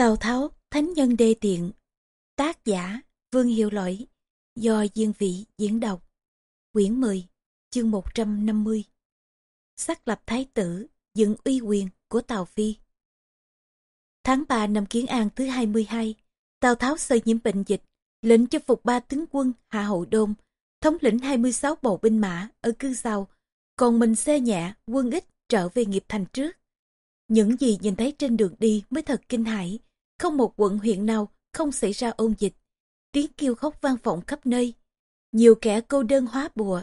Tào Tháo, Thánh Nhân Đê Tiện. Tác giả Vương Hiệu Lỗi. Do Diên Vị diễn đọc. Quyển 10 Chương 150 Xác lập Thái tử Dựng uy quyền của Tào Phi. Tháng 3 năm Kiến An thứ 22 Tào Tháo sơ nhiễm bệnh dịch Lệnh cho phục ba tướng quân Hạ Hậu Đôn Thống lĩnh 26 bộ binh mã ở cư sau Còn mình xe nhẹ quân ít trở về nghiệp thành trước. Những gì nhìn thấy trên đường đi mới thật kinh hãi không một quận huyện nào không xảy ra ôn dịch. Tiếng kêu khóc vang vọng khắp nơi. Nhiều kẻ cô đơn hóa bùa,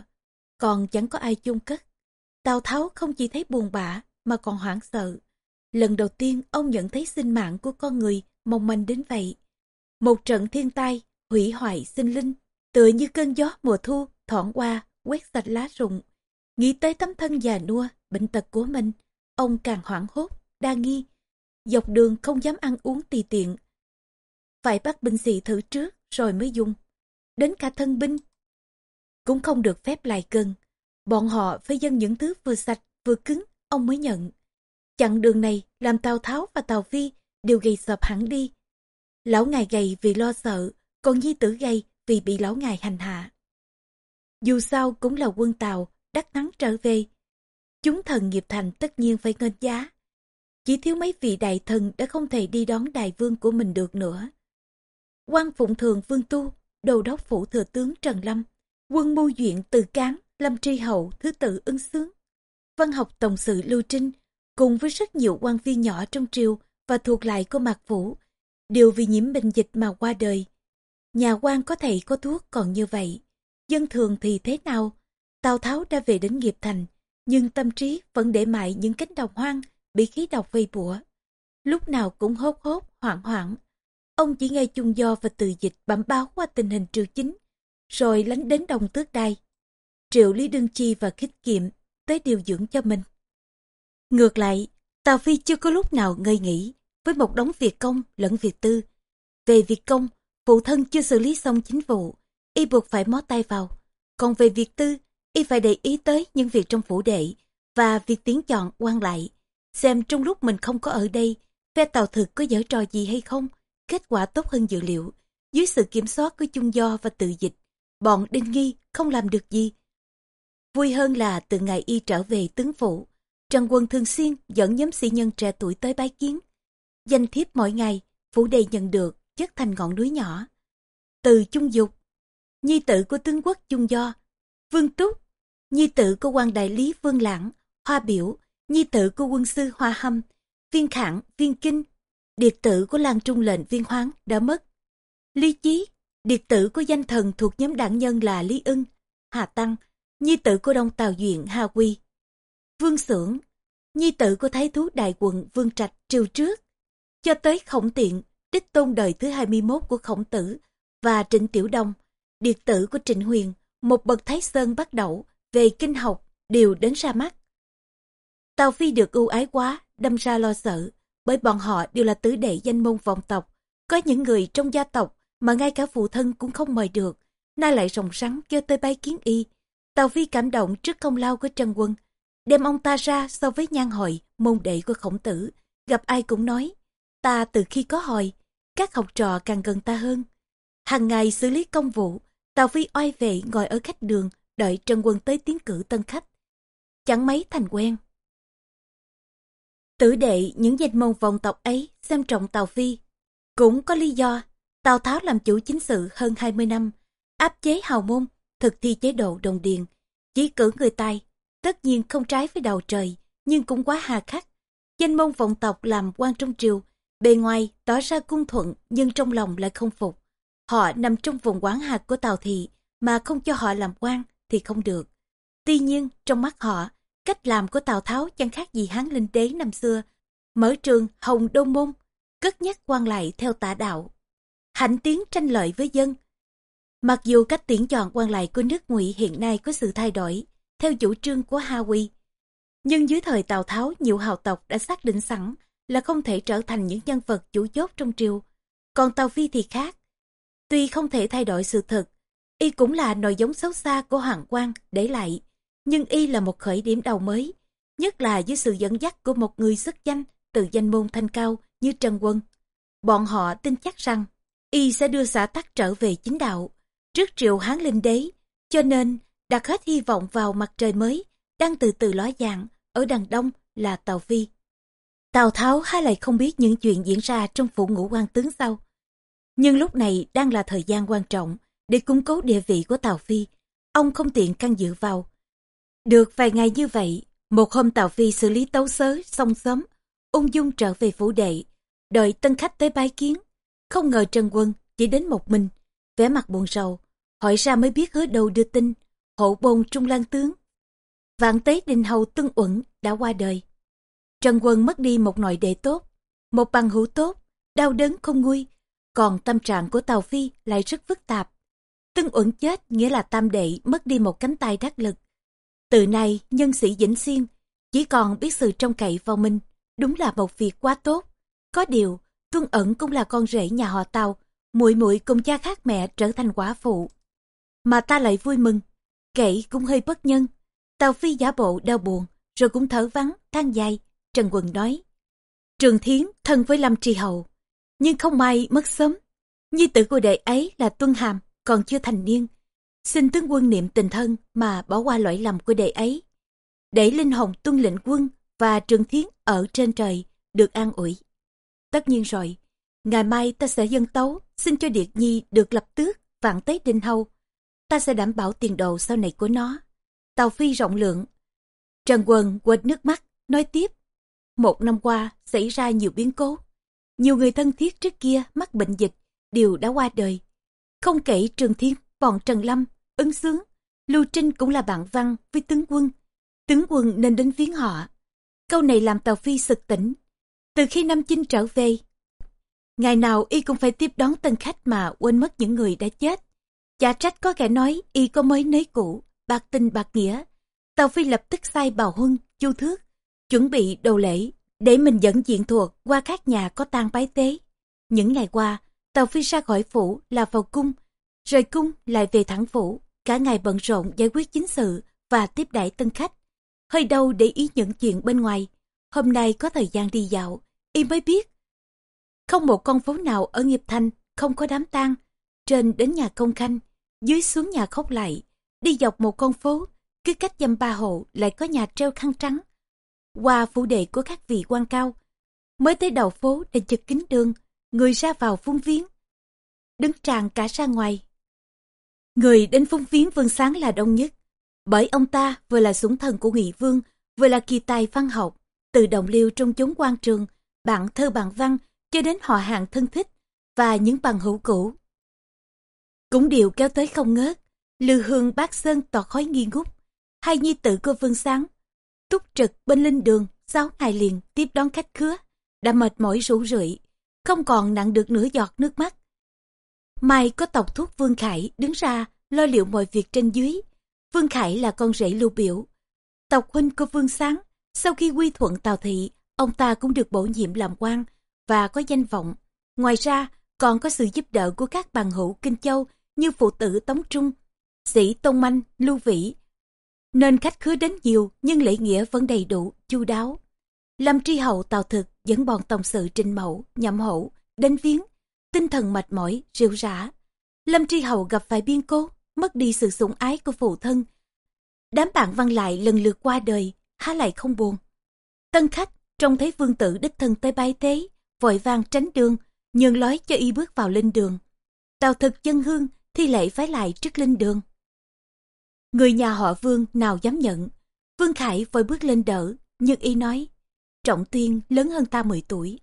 còn chẳng có ai chung cất. Tào Tháo không chỉ thấy buồn bã mà còn hoảng sợ. Lần đầu tiên ông nhận thấy sinh mạng của con người mong manh đến vậy. Một trận thiên tai, hủy hoại sinh linh, tựa như cơn gió mùa thu thoảng qua, quét sạch lá rụng. Nghĩ tới tấm thân già nua, bệnh tật của mình, ông càng hoảng hốt, đa nghi, dọc đường không dám ăn uống tùy tiện. Phải bắt binh sĩ thử trước rồi mới dùng. Đến cả thân binh cũng không được phép lại gần. Bọn họ phải dâng những thứ vừa sạch vừa cứng, ông mới nhận. Chặng đường này làm Tào Tháo và Tào Phi đều gầy sập hẳn đi. Lão ngài gầy vì lo sợ, còn nhi tử gầy vì bị lão ngài hành hạ. Dù sao cũng là quân tàu đắc thắng trở về. Chúng thần nghiệp thành tất nhiên phải ngân giá. Chỉ thiếu mấy vị đại thần đã không thể đi đón đại vương của mình được nữa. quan phụng thường vương tu, đầu đốc phủ thừa tướng Trần Lâm, quân mưu duyện từ cán, Lâm Tri Hậu, thứ tự ưng sướng. Văn học tổng sự Lưu Trinh, cùng với rất nhiều quan viên nhỏ trong triều và thuộc lại của Mạc vũ đều vì nhiễm bệnh dịch mà qua đời. Nhà quan có thầy có thuốc còn như vậy. Dân thường thì thế nào? Tào Tháo đã về đến nghiệp thành, nhưng tâm trí vẫn để mãi những cánh đồng hoang bị khí độc vây bủa. Lúc nào cũng hốt hốt, hoảng hoảng. Ông chỉ nghe chung do và từ dịch bẩm báo qua tình hình triều chính, rồi lánh đến đồng tước đai. Triệu Lý Đương Chi và Khích Kiệm tới điều dưỡng cho mình. Ngược lại, Tào Phi chưa có lúc nào ngơi nghỉ với một đống việc công lẫn việc tư. Về việc công, phụ thân chưa xử lý xong chính vụ, y buộc phải mó tay vào. Còn về việc tư, y phải để ý tới những việc trong phủ đệ và việc tiến chọn quan lại xem trong lúc mình không có ở đây, phe tàu thực có dở trò gì hay không. Kết quả tốt hơn dự liệu. Dưới sự kiểm soát của chung do và tự dịch, bọn Đinh Nghi không làm được gì. Vui hơn là từ ngày y trở về tướng phủ, Trần Quân thường xuyên dẫn nhóm sĩ nhân trẻ tuổi tới bái kiến. Danh thiếp mỗi ngày, phủ đề nhận được, chất thành ngọn núi nhỏ. Từ Trung Dục, nhi tử của tướng quốc Trung Do, Vương Túc, nhi tử của quan đại lý Vương Lãng, Hoa Biểu, nhi tử của quân sư Hoa Hâm, viên khẳng, viên kinh, điệt tử của Lan trung lệnh viên hoáng đã mất. Lý Chí, điệt tử của danh thần thuộc nhóm đảng nhân là Lý Ưng, Hà Tăng, nhi tử của Đông Tào Duyện Hà Quy. Vương Sưởng, nhi tử của Thái Thú Đại quận Vương Trạch triều trước, cho tới khổng tiện, đích tôn đời thứ 21 của khổng tử và Trịnh Tiểu Đông, điệt tử của Trịnh Huyền, một bậc Thái Sơn bắt đầu về kinh học đều đến ra mắt. Tào Phi được ưu ái quá, đâm ra lo sợ, bởi bọn họ đều là tứ đệ danh môn vọng tộc. Có những người trong gia tộc mà ngay cả phụ thân cũng không mời được, nay lại rồng rắn kêu tới bái kiến y. Tào Phi cảm động trước công lao của Trần Quân, đem ông ta ra so với nhan hội, môn đệ của khổng tử. Gặp ai cũng nói, ta từ khi có hội, các học trò càng gần ta hơn. Hàng ngày xử lý công vụ, Tào Phi oai vệ ngồi ở khách đường, đợi Trần Quân tới tiến cử tân khách. Chẳng mấy thành quen. Tử đệ những danh môn vòng tộc ấy xem trọng Tào Phi. Cũng có lý do, Tào Tháo làm chủ chính sự hơn 20 năm, áp chế hào môn, thực thi chế độ đồng điền, chỉ cử người tài, tất nhiên không trái với đầu trời, nhưng cũng quá hà khắc. Danh môn vọng tộc làm quan trong triều, bề ngoài tỏ ra cung thuận nhưng trong lòng lại không phục. Họ nằm trong vùng quán hạt của Tào Thị mà không cho họ làm quan thì không được. Tuy nhiên trong mắt họ, Cách làm của Tào Tháo chẳng khác gì hán linh đế năm xưa, mở trường Hồng Đô Môn, cất nhắc quan lại theo tả đạo. Hạnh tiến tranh lợi với dân. Mặc dù cách tuyển chọn quan lại của nước ngụy hiện nay có sự thay đổi, theo chủ trương của Ha Huy, nhưng dưới thời Tào Tháo nhiều hào tộc đã xác định sẵn là không thể trở thành những nhân vật chủ chốt trong triều. Còn Tào Phi thì khác. Tuy không thể thay đổi sự thật, y cũng là nội giống xấu xa của Hoàng Quang để lại nhưng y là một khởi điểm đầu mới, nhất là dưới sự dẫn dắt của một người xuất danh từ danh môn thanh cao như Trần Quân. bọn họ tin chắc rằng y sẽ đưa xã tắc trở về chính đạo trước triệu hán linh đế, cho nên đặt hết hy vọng vào mặt trời mới đang từ từ ló dạng ở đằng đông là tàu Phi. Tào Tháo há lại không biết những chuyện diễn ra trong phủ ngũ quan tướng sau. Nhưng lúc này đang là thời gian quan trọng để củng cố địa vị của Tào Phi. Ông không tiện can dự vào. Được vài ngày như vậy, một hôm Tào Phi xử lý tấu sớ xong sớm, ung dung trở về phủ đệ, đợi tân khách tới bái kiến. Không ngờ Trần Quân chỉ đến một mình, vẻ mặt buồn rầu, hỏi ra mới biết hứa đầu đưa tin, hộ bồn trung lan tướng. Vạn tế đình hầu Tân Uẩn đã qua đời. Trần Quân mất đi một nội đệ tốt, một bằng hữu tốt, đau đớn không nguôi, còn tâm trạng của Tàu Phi lại rất phức tạp. Tân Uẩn chết nghĩa là tam đệ mất đi một cánh tay đắc lực. Từ nay, nhân sĩ Vĩnh Xuyên chỉ còn biết sự trông cậy vào mình, đúng là một việc quá tốt. Có điều, Tuân ẩn cũng là con rể nhà họ Tàu, muội muội cùng cha khác mẹ trở thành quả phụ. Mà ta lại vui mừng, kệ cũng hơi bất nhân. Tàu Phi giả bộ đau buồn, rồi cũng thở vắng, than dài. Trần Quần nói, Trường Thiến thân với Lâm Tri Hậu, nhưng không may mất sớm. Nhi tử của đệ ấy là Tuân Hàm, còn chưa thành niên. Xin tướng quân niệm tình thân mà bỏ qua lỗi lầm của đệ ấy. Để Linh Hồng tuân lệnh quân và Trường Thiến ở trên trời được an ủi. Tất nhiên rồi, ngày mai ta sẽ dân tấu, xin cho Điệt Nhi được lập tước, vạn tế đinh hầu. Ta sẽ đảm bảo tiền đồ sau này của nó. Tàu Phi rộng lượng. Trần Quân quệt nước mắt, nói tiếp. Một năm qua, xảy ra nhiều biến cố. Nhiều người thân thiết trước kia mắc bệnh dịch, đều đã qua đời. Không kể Trường Thiên, bọn Trần Lâm, Ân Sướng, Lưu Trinh cũng là bạn văn với tướng quân. Tướng quân nên đến viếng họ. Câu này làm Tàu Phi sực tỉnh. Từ khi năm Chinh trở về, ngày nào y cũng phải tiếp đón tân khách mà quên mất những người đã chết. Chả trách có kẻ nói y có mới nấy cũ, bạc tình bạc nghĩa. Tàu Phi lập tức sai bào huân, chu thước, chuẩn bị đồ lễ, để mình dẫn diện thuộc qua các nhà có tang bái tế. Những ngày qua, Tàu Phi ra khỏi phủ là vào cung, rời cung lại về thẳng phủ, cả ngày bận rộn giải quyết chính sự và tiếp đãi tân khách. Hơi đâu để ý những chuyện bên ngoài. Hôm nay có thời gian đi dạo, y mới biết. Không một con phố nào ở nghiệp thành không có đám tang. Trên đến nhà công khanh, dưới xuống nhà khóc lại. Đi dọc một con phố, cứ cách dăm ba hộ lại có nhà treo khăn trắng. Qua phủ đệ của các vị quan cao. Mới tới đầu phố để chật kính đường, người ra vào phun viếng. Đứng tràn cả ra ngoài. Người đến phung viếng Vương Sáng là đông nhất. Bởi ông ta vừa là súng thần của Nghị Vương, vừa là kỳ tài văn học. Từ đồng liêu trong chốn quan trường, bạn thơ bạn văn, cho đến họ hàng thân thích và những bằng hữu cũ. Cũng đều kéo tới không ngớt. Lư hương bát sơn tỏ khói nghi ngút. Hai nhi tử của Vương Sáng túc trực bên linh đường sáu ngày liền tiếp đón khách khứa đã mệt mỏi rủ rượi không còn nặng được nửa giọt nước mắt mai có tộc thuốc vương khải đứng ra lo liệu mọi việc trên dưới. Vương khải là con rể lưu biểu. Tộc huynh của vương sáng sau khi quy thuận tào thị ông ta cũng được bổ nhiệm làm quan và có danh vọng. Ngoài ra còn có sự giúp đỡ của các bằng hữu kinh châu như phụ tử tống trung sĩ tôn manh lưu vĩ. Nên khách khứa đến nhiều nhưng lễ nghĩa vẫn đầy đủ, chu đáo. Lâm tri hậu tào thực dẫn bọn tổng sự trình mẫu, nhậm hậu, đến viếng, tinh thần mệt mỏi, rượu rã. Lâm tri hầu gặp phải biên cố, mất đi sự sủng ái của phụ thân. Đám bạn văn lại lần lượt qua đời, há lại không buồn. Tân khách trông thấy vương tử đích thân tới bái tế, vội vàng tránh đường, nhường lối cho y bước vào linh đường. Tào thực chân hương thi lễ phái lại trước linh đường. Người nhà họ Vương nào dám nhận. Vương Khải vội bước lên đỡ, nhưng y nói, Trọng Tuyên lớn hơn ta 10 tuổi.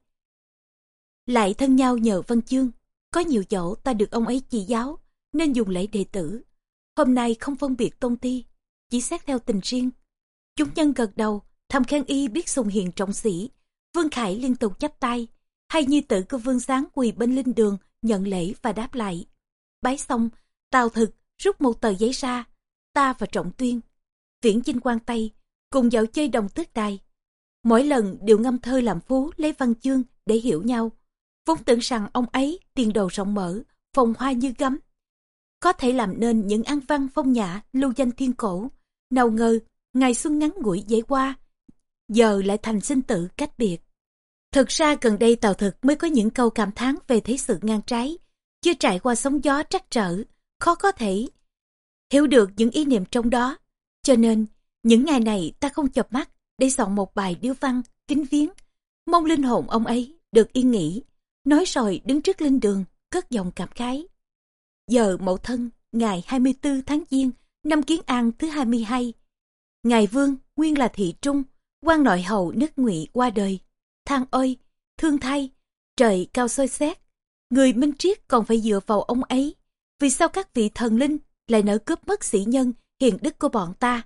Lại thân nhau nhờ văn chương, có nhiều chỗ ta được ông ấy chỉ giáo, nên dùng lễ đệ tử. Hôm nay không phân biệt tôn ti, chỉ xét theo tình riêng. Chúng nhân gật đầu, thầm khen y biết sùng hiền trọng sĩ. Vương Khải liên tục chắp tay, hai nhi tử của Vương Sáng quỳ bên linh đường, nhận lễ và đáp lại. Bái xong, Tào Thực rút một tờ giấy ra, ta và Trọng Tuyên, viễn chinh quan Tây, cùng dạo chơi đồng tước đài. Mỗi lần đều ngâm thơ làm phú lấy văn chương để hiểu nhau. Vốn tưởng rằng ông ấy tiền đồ rộng mở, phòng hoa như gấm. Có thể làm nên những ăn văn phong nhã, lưu danh thiên cổ. Nào ngờ, ngày xuân ngắn ngủi dễ qua, giờ lại thành sinh tử cách biệt. Thực ra gần đây Tào Thực mới có những câu cảm thán về thế sự ngang trái, chưa trải qua sóng gió trắc trở, khó có thể hiểu được những ý niệm trong đó. Cho nên, những ngày này ta không chập mắt để soạn một bài điêu văn, kính viếng, mong linh hồn ông ấy được yên nghỉ. Nói rồi đứng trước linh đường, cất giọng cảm khái. Giờ mậu thân, ngày 24 tháng Giêng, năm Kiến An thứ 22. Ngài Vương, nguyên là thị trung, quan nội hầu nước ngụy qua đời. Thang ơi, thương thay, trời cao soi xét. Người minh triết còn phải dựa vào ông ấy. Vì sao các vị thần linh lại nỡ cướp mất sĩ nhân, hiền đức của bọn ta?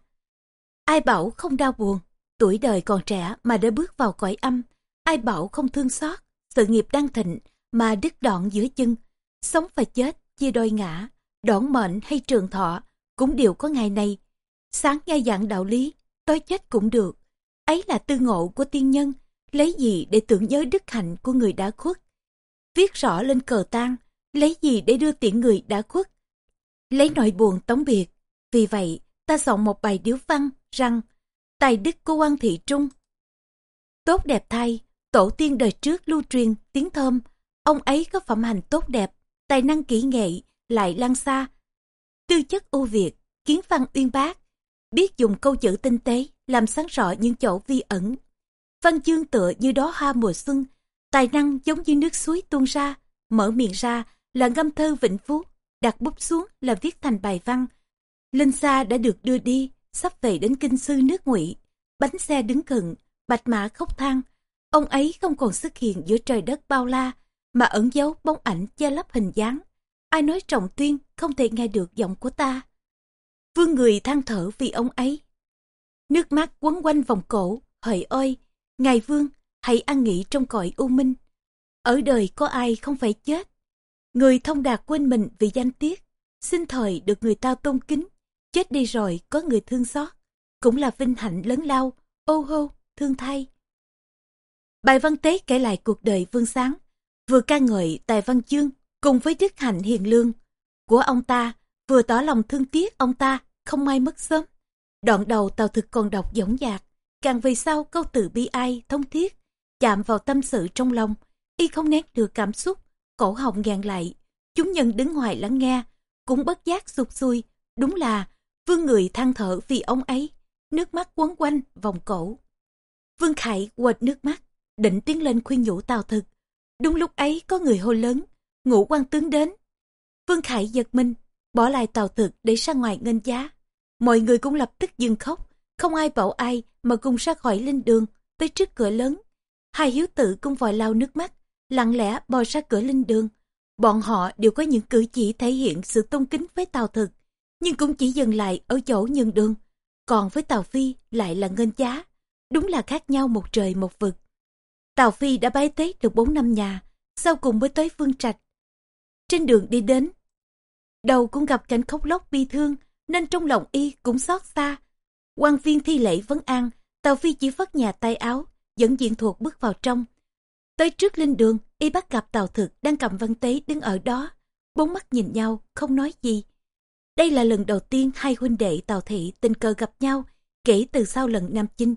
Ai bảo không đau buồn, tuổi đời còn trẻ mà đã bước vào cõi âm. Ai bảo không thương xót, sự nghiệp đang thịnh mà đứt đoạn giữa chân. Sống và chết, chia đôi ngã, đoạn mệnh hay trường thọ, cũng đều có ngày này. Sáng nghe dạng đạo lý, tối chết cũng được. Ấy là tư ngộ của tiên nhân, lấy gì để tưởng nhớ đức hạnh của người đã khuất. Viết rõ lên cờ tang, lấy gì để đưa tiễn người đã khuất. Lấy nỗi buồn tống biệt. Vì vậy, ta soạn một bài điếu văn rằng tài đức của quan thị trung. Tốt đẹp thay, tổ tiên đời trước lưu truyền tiếng thơm, ông ấy có phẩm hành tốt đẹp, tài năng kỹ nghệ, lại lan xa. Tư chất ưu việt, kiến văn uyên bác, biết dùng câu chữ tinh tế, làm sáng rõ những chỗ vi ẩn. Văn chương tựa như đó hoa mùa xuân, tài năng giống như nước suối tuôn ra, mở miệng ra là ngâm thơ vĩnh phú, đặt bút xuống là viết thành bài văn. Linh Sa đã được đưa đi, sắp về đến kinh sư nước ngụy bánh xe đứng cận, bạch mã khóc than. Ông ấy không còn xuất hiện giữa trời đất bao la, mà ẩn giấu bóng ảnh che lấp hình dáng. Ai nói trọng tuyên không thể nghe được giọng của ta. Vương người than thở vì ông ấy. Nước mắt quấn quanh vòng cổ, hỡi ơi, ngài vương, hãy an nghỉ trong cõi u minh. Ở đời có ai không phải chết. Người thông đạt quên mình vì danh tiết, xin thời được người ta tôn kính. Chết đi rồi có người thương xót, cũng là vinh hạnh lớn lao, ô hô, thương thay. Bài văn tế kể lại cuộc đời vương sáng, vừa ca ngợi tài văn chương cùng với đức hạnh hiền lương của ông ta, vừa tỏ lòng thương tiếc ông ta không may mất sớm. Đoạn đầu tàu thực còn đọc dõng dạc, càng về sau câu từ bi ai, thông thiết, chạm vào tâm sự trong lòng, y không nén được cảm xúc, cổ họng ngàn lại. Chúng nhân đứng ngoài lắng nghe, cũng bất giác sụt xuôi, đúng là vương người than thở vì ông ấy, nước mắt quấn quanh vòng cổ. Vương Khải quệt nước mắt, định tiến lên khuyên nhủ Tào Thực. Đúng lúc ấy có người hô lớn, ngũ quan tướng đến. Vương Khải giật mình, bỏ lại Tào Thực để ra ngoài nghênh giá. Mọi người cũng lập tức dừng khóc, không ai bảo ai mà cùng ra khỏi linh đường, tới trước cửa lớn. Hai hiếu tử cũng vội lau nước mắt, lặng lẽ bò ra cửa linh đường. Bọn họ đều có những cử chỉ thể hiện sự tôn kính với Tào Thực, nhưng cũng chỉ dừng lại ở chỗ nhường đường. Còn với Tào Phi lại là ngân giá, đúng là khác nhau một trời một vực. Tào Phi đã bái tế được 4 năm nhà, sau cùng mới tới Phương Trạch. Trên đường đi đến, đầu cũng gặp cảnh khóc lóc bi thương, nên trong lòng y cũng xót xa. quan viên thi lễ vấn an, Tào Phi chỉ phất nhà tay áo, dẫn diện thuộc bước vào trong. Tới trước linh đường, y bắt gặp Tào Thực đang cầm văn tế đứng ở đó. Bốn mắt nhìn nhau, không nói gì. Đây là lần đầu tiên hai huynh đệ Tào Thị tình cờ gặp nhau kể từ sau lần Nam Chinh.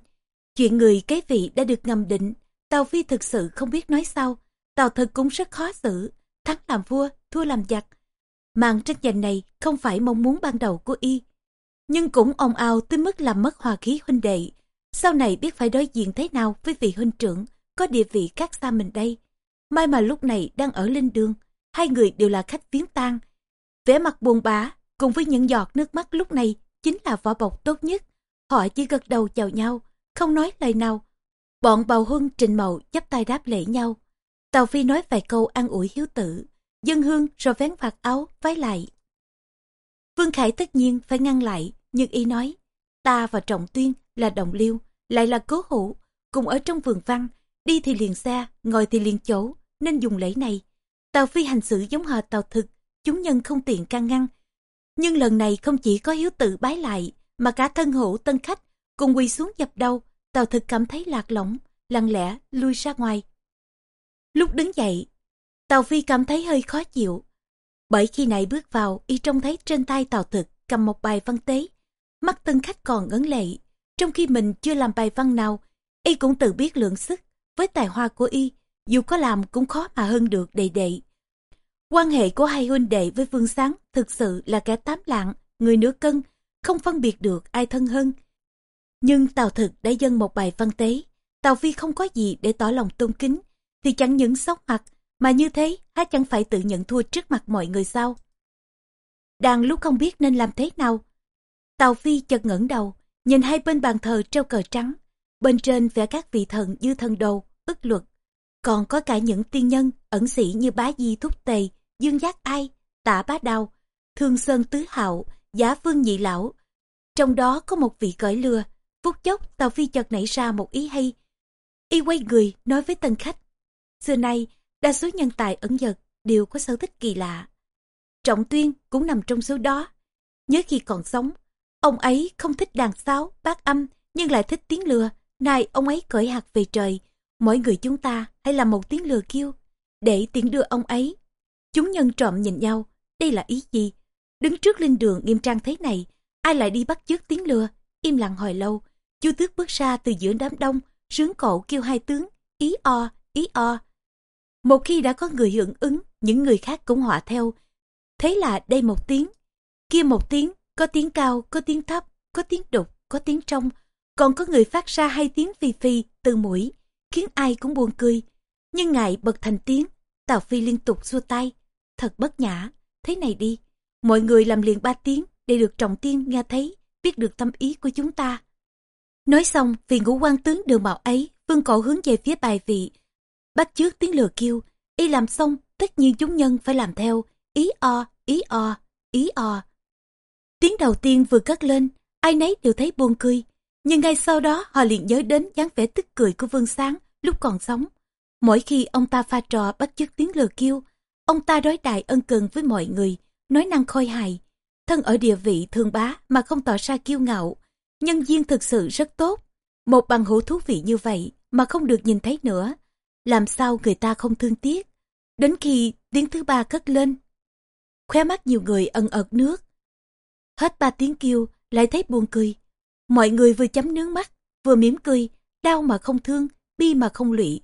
Chuyện người cái vị đã được ngầm định, Tào Phi thực sự không biết nói sao. Tào Thực cũng rất khó xử, thắng làm vua, thua làm giặc. Màn tranh giành này không phải mong muốn ban đầu của y, nhưng cũng ồn ào tới mức làm mất hòa khí huynh đệ. Sau này biết phải đối diện thế nào với vị huynh trưởng có địa vị khác xa mình đây. May mà lúc này đang ở linh đường, hai người đều là khách viếng tang. vẻ mặt buồn bã cùng với những giọt nước mắt lúc này chính là vỏ bọc tốt nhất. Họ chỉ gật đầu chào nhau, không nói lời nào. Bọn bào huân trình màu chắp tay đáp lễ nhau. Tàu Phi nói vài câu an ủi hiếu tử, dân hương rồi vén vạt áo, vái lại. Vương Khải tất nhiên phải ngăn lại, nhưng y nói, ta và Trọng Tuyên là đồng liêu, lại là cố hữu, cùng ở trong vườn văn, đi thì liền xa, ngồi thì liền chỗ, nên dùng lễ này. Tàu Phi hành xử giống hệt tàu thực, chúng nhân không tiện can ngăn, nhưng lần này không chỉ có hiếu tự bái lại, mà cả thân hữu tân khách cùng quỳ xuống dập đầu, tàu thực cảm thấy lạc lõng, lặng lẽ lui ra ngoài. Lúc đứng dậy, Tàu Phi cảm thấy hơi khó chịu. Bởi khi nãy bước vào, y trông thấy trên tay Tàu Thực cầm một bài văn tế. Mắt tân khách còn ấn lệ. Trong khi mình chưa làm bài văn nào, y cũng tự biết lượng sức. với tài hoa của y, dù có làm cũng khó mà hơn được đệ đệ. Quan hệ của hai huynh đệ với Vương Sáng thực sự là kẻ tám lạng, người nửa cân, không phân biệt được ai thân hơn. Nhưng Tào Thực đã dâng một bài văn tế, Tào Phi không có gì để tỏ lòng tôn kính, thì chẳng những sốc mặt, mà như thế há chẳng phải tự nhận thua trước mặt mọi người sao. Đang lúc không biết nên làm thế nào, Tào Phi chợt ngẩng đầu, nhìn hai bên bàn thờ treo cờ trắng, bên trên vẽ các vị thần như thần đồ, ức luật, còn có cả những tiên nhân ẩn sĩ như bá di thúc tề, dương giác ai, tả bá đao, thương sơn tứ hạo, giả vương nhị lão. Trong đó có một vị cởi lừa, phút chốc Tào Phi chợt nảy ra một ý hay. Y quay người nói với tân khách. Xưa nay, đa số nhân tài ẩn dật đều có sở thích kỳ lạ. Trọng Tuyên cũng nằm trong số đó. Nhớ khi còn sống, ông ấy không thích đàn sáo, bát âm, nhưng lại thích tiếng lừa. nay ông ấy cởi hạt về trời, mỗi người chúng ta hãy làm một tiếng lừa kêu, để tiễn đưa ông ấy. Chúng nhân trộm nhìn nhau, đây là ý gì? Đứng trước linh đường nghiêm trang thế này, ai lại đi bắt chước tiếng lừa? Im lặng hồi lâu, chu tước bước ra từ giữa đám đông, sướng cổ kêu hai tướng, ý o, ý o. Một khi đã có người hưởng ứng, những người khác cũng họa theo. Thế là đây một tiếng, kia một tiếng, có tiếng cao, có tiếng thấp, có tiếng đục, có tiếng trong, còn có người phát ra hai tiếng phi phi từ mũi, khiến ai cũng buồn cười. Nhưng ngại bật thành tiếng, Tào Phi liên tục xua tay. Thật bất nhã, thế này đi, mọi người làm liền ba tiếng để được trọng tiên nghe thấy, biết được tâm ý của chúng ta. Nói xong, vì ngũ quan tướng đường mạo ấy, vương cổ hướng về phía bài vị. Bắt trước tiếng lừa kêu, y làm xong, tất nhiên chúng nhân phải làm theo, ý o, ý o, ý o. Tiếng đầu tiên vừa cất lên, ai nấy đều thấy buồn cười, nhưng ngay sau đó họ liền nhớ đến dáng vẻ tức cười của Vương Sáng lúc còn sống. Mỗi khi ông ta pha trò bắt chước tiếng lừa kêu, ông ta đối đại ân cần với mọi người, nói năng khôi hài. Thân ở địa vị thường bá mà không tỏ ra kiêu ngạo, nhân duyên thực sự rất tốt. Một bằng hữu thú vị như vậy mà không được nhìn thấy nữa, làm sao người ta không thương tiếc. Đến khi tiếng thứ ba cất lên, khóe mắt nhiều người ẩn ợt nước. Hết ba tiếng kêu, lại thấy buồn cười. Mọi người vừa chấm nước mắt, vừa mỉm cười, đau mà không thương, bi mà không lụy.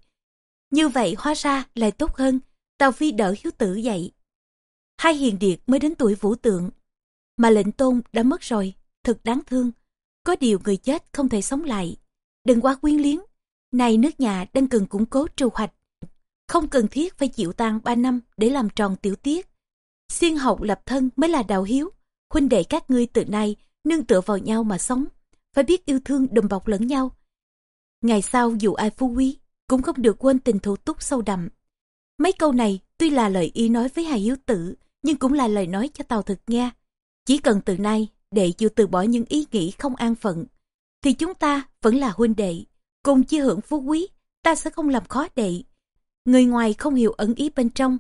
Như vậy hóa ra lại tốt hơn, Tào Phi đỡ hiếu tử dậy. Hai hiền điệt mới đến tuổi vũ tượng, mà lệnh tôn đã mất rồi, thật đáng thương. Có điều người chết không thể sống lại. Đừng quá quyến liếng, này nước nhà đang cần củng cố trù hoạch. Không cần thiết phải chịu tang ba năm để làm tròn tiểu tiết. Xuyên học lập thân mới là đạo hiếu. Huynh đệ các ngươi từ nay nương tựa vào nhau mà sống phải biết yêu thương đùm bọc lẫn nhau. Ngày sau dù ai phú quý, cũng không được quên tình thủ túc sâu đậm. Mấy câu này tuy là lời y nói với Hà hiếu tử, nhưng cũng là lời nói cho tàu thực nghe. Chỉ cần từ nay, đệ chịu từ bỏ những ý nghĩ không an phận, thì chúng ta vẫn là huynh đệ, cùng chia hưởng phú quý, ta sẽ không làm khó đệ. Người ngoài không hiểu ẩn ý bên trong.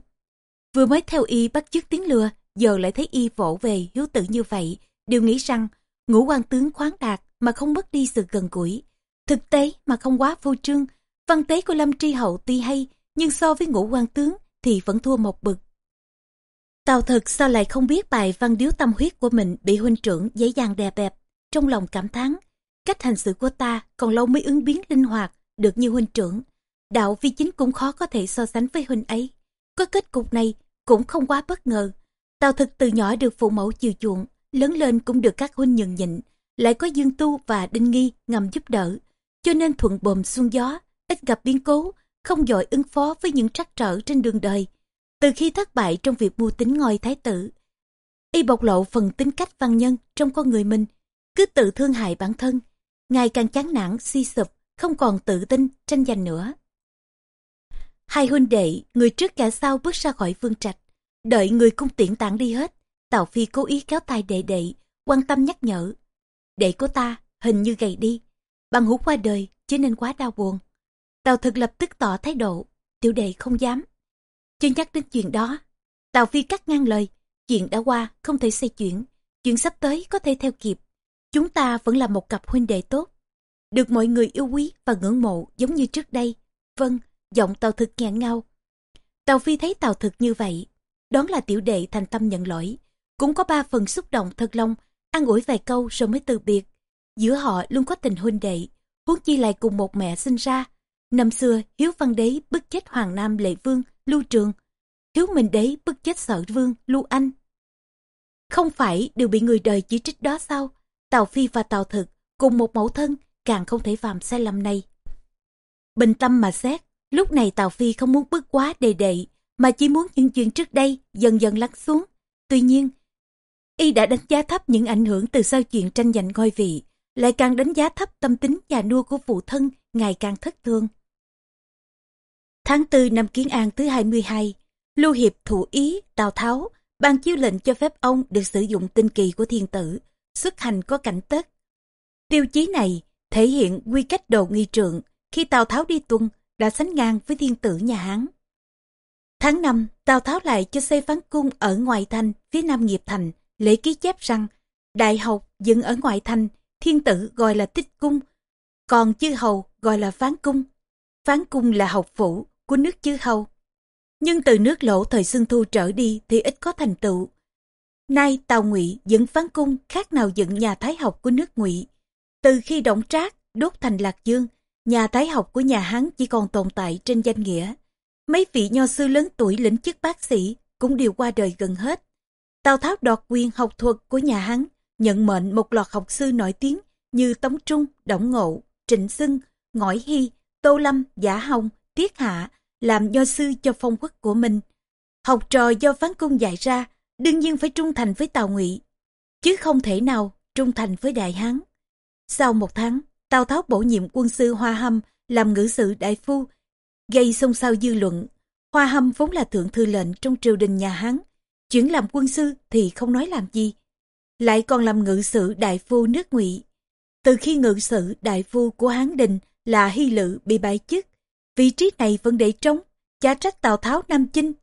Vừa mới theo y bắt chước tiếng lừa, giờ lại thấy y vỗ về hiếu tử như vậy, đều nghĩ rằng ngũ quan tướng khoáng đạt mà không mất đi sự gần gũi. Thực tế mà không quá vô trương, văn tế của Lâm Tri Hậu tuy hay, nhưng so với ngũ quan tướng thì vẫn thua một bậc. Tào thực sao lại không biết bài văn điếu tâm huyết của mình bị huynh trưởng dễ dàng đè bẹp, trong lòng cảm thán cách hành xử của ta còn lâu mới ứng biến linh hoạt, được như huynh trưởng. Đạo vi chính cũng khó có thể so sánh với huynh ấy. Có kết cục này cũng không quá bất ngờ. Tào thực từ nhỏ được phụ mẫu chiều chuộng, lớn lên cũng được các huynh nhường nhịn, lại có Dương Tu và Đinh Nghi ngầm giúp đỡ, cho nên thuận bồm xuân gió, ít gặp biến cố, không giỏi ứng phó với những trắc trở trên đường đời. Từ khi thất bại trong việc mưu tính ngôi thái tử, y bộc lộ phần tính cách văn nhân trong con người mình, cứ tự thương hại bản thân, ngày càng chán nản suy sụp, không còn tự tin tranh giành nữa. Hai huynh đệ, người trước kẻ sau bước ra khỏi vương trạch, đợi người cung tiễn tản đi hết. Tào Phi cố ý kéo tay đệ đệ, quan tâm nhắc nhở, Đệ của ta hình như gầy đi. Bằng hữu qua đời chứ nên quá đau buồn. Tào thực lập tức tỏ thái độ. Tiểu đệ không dám. Chưa nhắc đến chuyện đó. Tào Phi cắt ngang lời. Chuyện đã qua không thể xây chuyển. Chuyện sắp tới có thể theo kịp. Chúng ta vẫn là một cặp huynh đệ tốt. Được mọi người yêu quý và ngưỡng mộ giống như trước đây. Vâng, giọng Tào thực nghẹn ngao. Tào Phi thấy Tào thực như vậy. Đón là tiểu đệ thành tâm nhận lỗi. Cũng có ba phần xúc động thật lòng ăn ủi vài câu rồi mới từ biệt. Giữa họ luôn có tình huynh đệ, huống chi lại cùng một mẹ sinh ra. năm xưa Hiếu Văn Đế bức chết Hoàng Nam Lệ Vương, Lưu Trường, thiếu mình đấy bức chết sợ Vương, Lưu Anh. Không phải đều bị người đời chỉ trích đó sao? Tào Phi và Tào Thực cùng một mẫu thân càng không thể phạm sai lầm này. Bình tâm mà xét, lúc này Tào Phi không muốn bước quá đề đệ, mà chỉ muốn những chuyện trước đây dần dần lắng xuống. Tuy nhiên, y đã đánh giá thấp những ảnh hưởng từ sau chuyện tranh giành ngôi vị, lại càng đánh giá thấp tâm tính già nua của phụ thân ngày càng thất thương. Tháng 4 năm Kiến An thứ 22, Lưu Hiệp thủ ý Tào Tháo ban chiếu lệnh cho phép ông được sử dụng tinh kỳ của thiên tử, xuất hành có cảnh tất. Tiêu chí này thể hiện quy cách đồ nghi trượng khi Tào Tháo đi tuân đã sánh ngang với thiên tử nhà Hán. Tháng 5, Tào Tháo lại cho xây phán cung ở ngoại thành phía nam nghiệp thành, lễ ký chép rằng đại học dựng ở ngoại thành, thiên tử gọi là tích cung, còn chư hầu gọi là phán cung. Phán cung là học phủ của nước chư hầu. Nhưng từ nước lỗ thời Xuân Thu trở đi thì ít có thành tựu. Nay Tào Ngụy dựng phán cung khác nào dựng nhà thái học của nước Ngụy. Từ khi động trác đốt thành Lạc Dương, nhà thái học của nhà Hán chỉ còn tồn tại trên danh nghĩa. Mấy vị nho sư lớn tuổi lĩnh chức bác sĩ cũng đều qua đời gần hết. Tào Tháo đoạt quyền học thuật của nhà Hán, nhận mệnh một loạt học sư nổi tiếng như Tống Trung, Đổng Ngộ, Trịnh Xưng, Ngõi Hy, Tô Lâm, Giả Hồng, Tiết Hạ làm nho sư cho phong quốc của mình. Học trò do phán cung dạy ra, đương nhiên phải trung thành với Tào Ngụy, chứ không thể nào trung thành với Đại Hán. Sau một tháng, Tào Tháo bổ nhiệm quân sư Hoa Hâm làm ngữ sự đại phu, gây xôn xao dư luận. Hoa Hâm vốn là thượng thư lệnh trong triều đình nhà Hán, chuyển làm quân sư thì không nói làm gì, lại còn làm ngự sử đại phu nước Ngụy. Từ khi ngự sử đại phu của Hán Đình là Hy Lự bị bãi chức, vị trí này vẫn để trống, chả trách Tào Tháo Nam Chinh,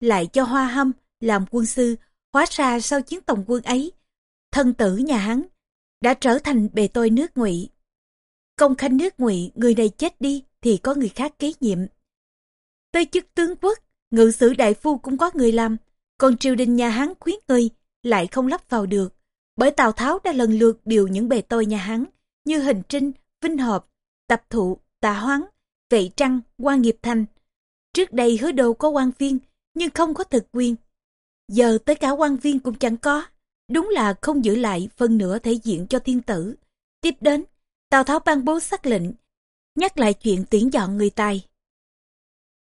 lại cho Hoa Hâm làm quân sư, hóa ra sau chiến tổng quân ấy, thân tử nhà hắn đã trở thành bề tôi nước Ngụy. Công khanh nước Ngụy, người này chết đi thì có người khác kế nhiệm. Tới chức tướng quốc, ngự sử đại phu cũng có người làm, còn triều đình nhà Hán khuyến người lại không lắp vào được. Bởi Tào Tháo đã lần lượt điều những bề tôi nhà Hán như Hình Trinh, Vinh Hợp, Tập Thụ, Tạ Hoáng, Vệ Trăng, quan Nghiệp Thành. Trước đây hứa đồ có quan viên nhưng không có thực quyền. Giờ tới cả quan viên cũng chẳng có. Đúng là không giữ lại phần nửa thể diện cho thiên tử. Tiếp đến, Tào Tháo ban bố sắc lệnh, nhắc lại chuyện tuyển chọn người tài.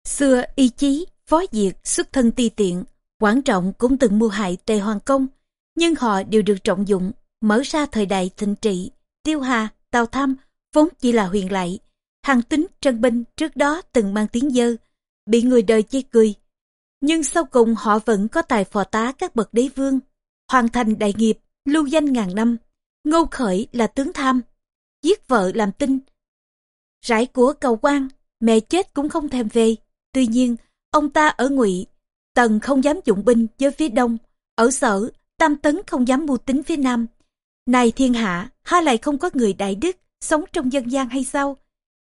Xưa y chí, phó diệt, xuất thân ti tiện, Quảng Trọng cũng từng mưu hại Tề Hoàng Công, nhưng họ đều được trọng dụng, mở ra thời đại thịnh trị, Tiêu Hà, Tào Tham vốn chỉ là huyền lại. Hàng tính Trân Binh trước đó từng mang tiếng dơ, bị người đời chê cười. Nhưng sau cùng họ vẫn có tài phò tá các bậc đế vương, hoàn thành đại nghiệp, lưu danh ngàn năm. Ngô Khởi là tướng tham, giết vợ làm tinh. Rải của cầu quan, mẹ chết cũng không thèm về. Tuy nhiên, ông ta ở ngụy Tần không dám dụng binh với phía đông, ở sở, Tam Tấn không dám mưu tính phía nam. Này thiên hạ, ha lại không có người đại đức, sống trong dân gian hay sao?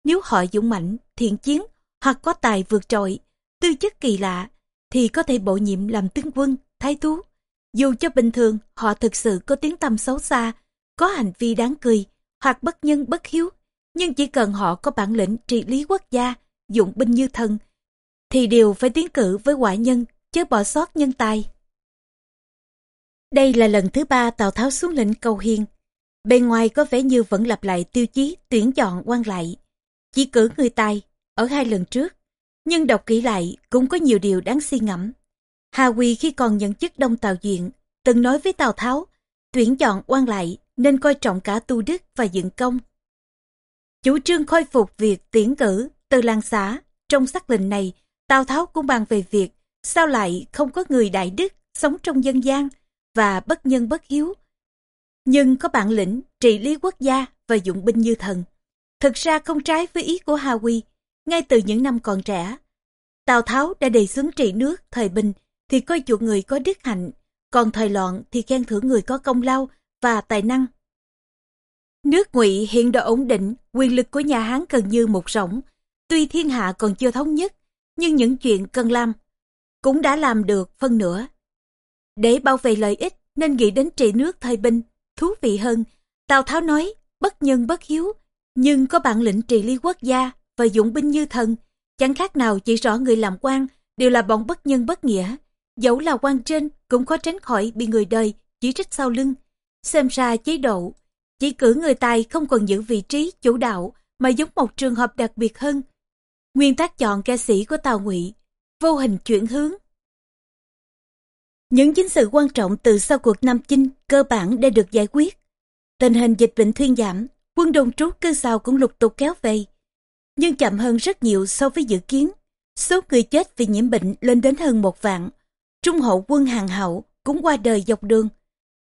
Nếu họ dũng mạnh, thiện chiến, hoặc có tài vượt trội, tư chất kỳ lạ, thì có thể bổ nhiệm làm tướng quân, thái thú. Dù cho bình thường họ thực sự có tiếng tâm xấu xa, có hành vi đáng cười, hoặc bất nhân bất hiếu, nhưng chỉ cần họ có bản lĩnh trị lý quốc gia, dụng binh như thần, thì đều phải tiến cử với quả nhân, chứ bỏ sót nhân tài. Đây là lần thứ ba Tào Tháo xuống lệnh cầu hiền. Bên ngoài có vẻ như vẫn lặp lại tiêu chí tuyển chọn quan lại. Chỉ cử người tài, ở hai lần trước. Nhưng đọc kỹ lại cũng có nhiều điều đáng suy ngẫm. Hà Huy khi còn nhận chức Đông Tào Duyện, từng nói với Tào Tháo, tuyển chọn quan lại nên coi trọng cả tu đức và dựng công. Chủ trương khôi phục việc tuyển cử từ làng xã, trong sắc lệnh này, Tào Tháo cũng bàn về việc sao lại không có người đại đức sống trong dân gian và bất nhân bất hiếu. Nhưng có bản lĩnh, trị lý quốc gia và dụng binh như thần. Thực ra không trái với ý của Hà Huy, ngay từ những năm còn trẻ. Tào Tháo đã đề xướng trị nước thời bình thì coi chuộng người có đức hạnh, còn thời loạn thì khen thưởng người có công lao và tài năng. Nước ngụy hiện đã ổn định, quyền lực của nhà Hán gần như một rỗng. Tuy thiên hạ còn chưa thống nhất, nhưng những chuyện cần làm cũng đã làm được phân nửa. Để bảo vệ lợi ích nên nghĩ đến trị nước thời binh, thú vị hơn. Tào Tháo nói, bất nhân bất hiếu, nhưng có bản lĩnh trị lý quốc gia và dụng binh như thần, chẳng khác nào chỉ rõ người làm quan đều là bọn bất nhân bất nghĩa. Dẫu là quan trên cũng khó tránh khỏi bị người đời chỉ trích sau lưng. Xem ra chế độ, chỉ cử người tài không còn giữ vị trí chủ đạo mà giống một trường hợp đặc biệt hơn. Nguyên tắc chọn ca sĩ của Tào Ngụy, vô hình chuyển hướng. Những chính sự quan trọng từ sau cuộc Nam Chinh cơ bản đã được giải quyết. Tình hình dịch bệnh thuyên giảm, quân đồng trú cơ sao cũng lục tục kéo về. Nhưng chậm hơn rất nhiều so với dự kiến. Số người chết vì nhiễm bệnh lên đến hơn một vạn. Trung hậu quân hàng hậu cũng qua đời dọc đường.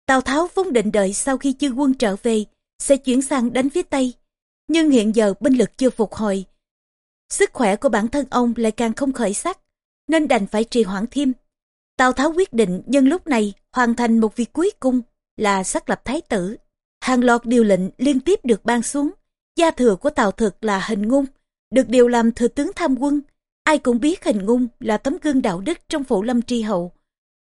Tào Tháo vốn định đợi sau khi chư quân trở về sẽ chuyển sang đánh phía Tây. Nhưng hiện giờ binh lực chưa phục hồi. Sức khỏe của bản thân ông lại càng không khởi sắc, nên đành phải trì hoãn thêm. Tào Tháo quyết định nhân lúc này hoàn thành một việc cuối cùng là xác lập thái tử. Hàng loạt điều lệnh liên tiếp được ban xuống. Gia thừa của Tào Thực là hình ngung, được điều làm thừa tướng tham quân. Ai cũng biết hình ngung là tấm gương đạo đức trong phủ lâm tri hậu.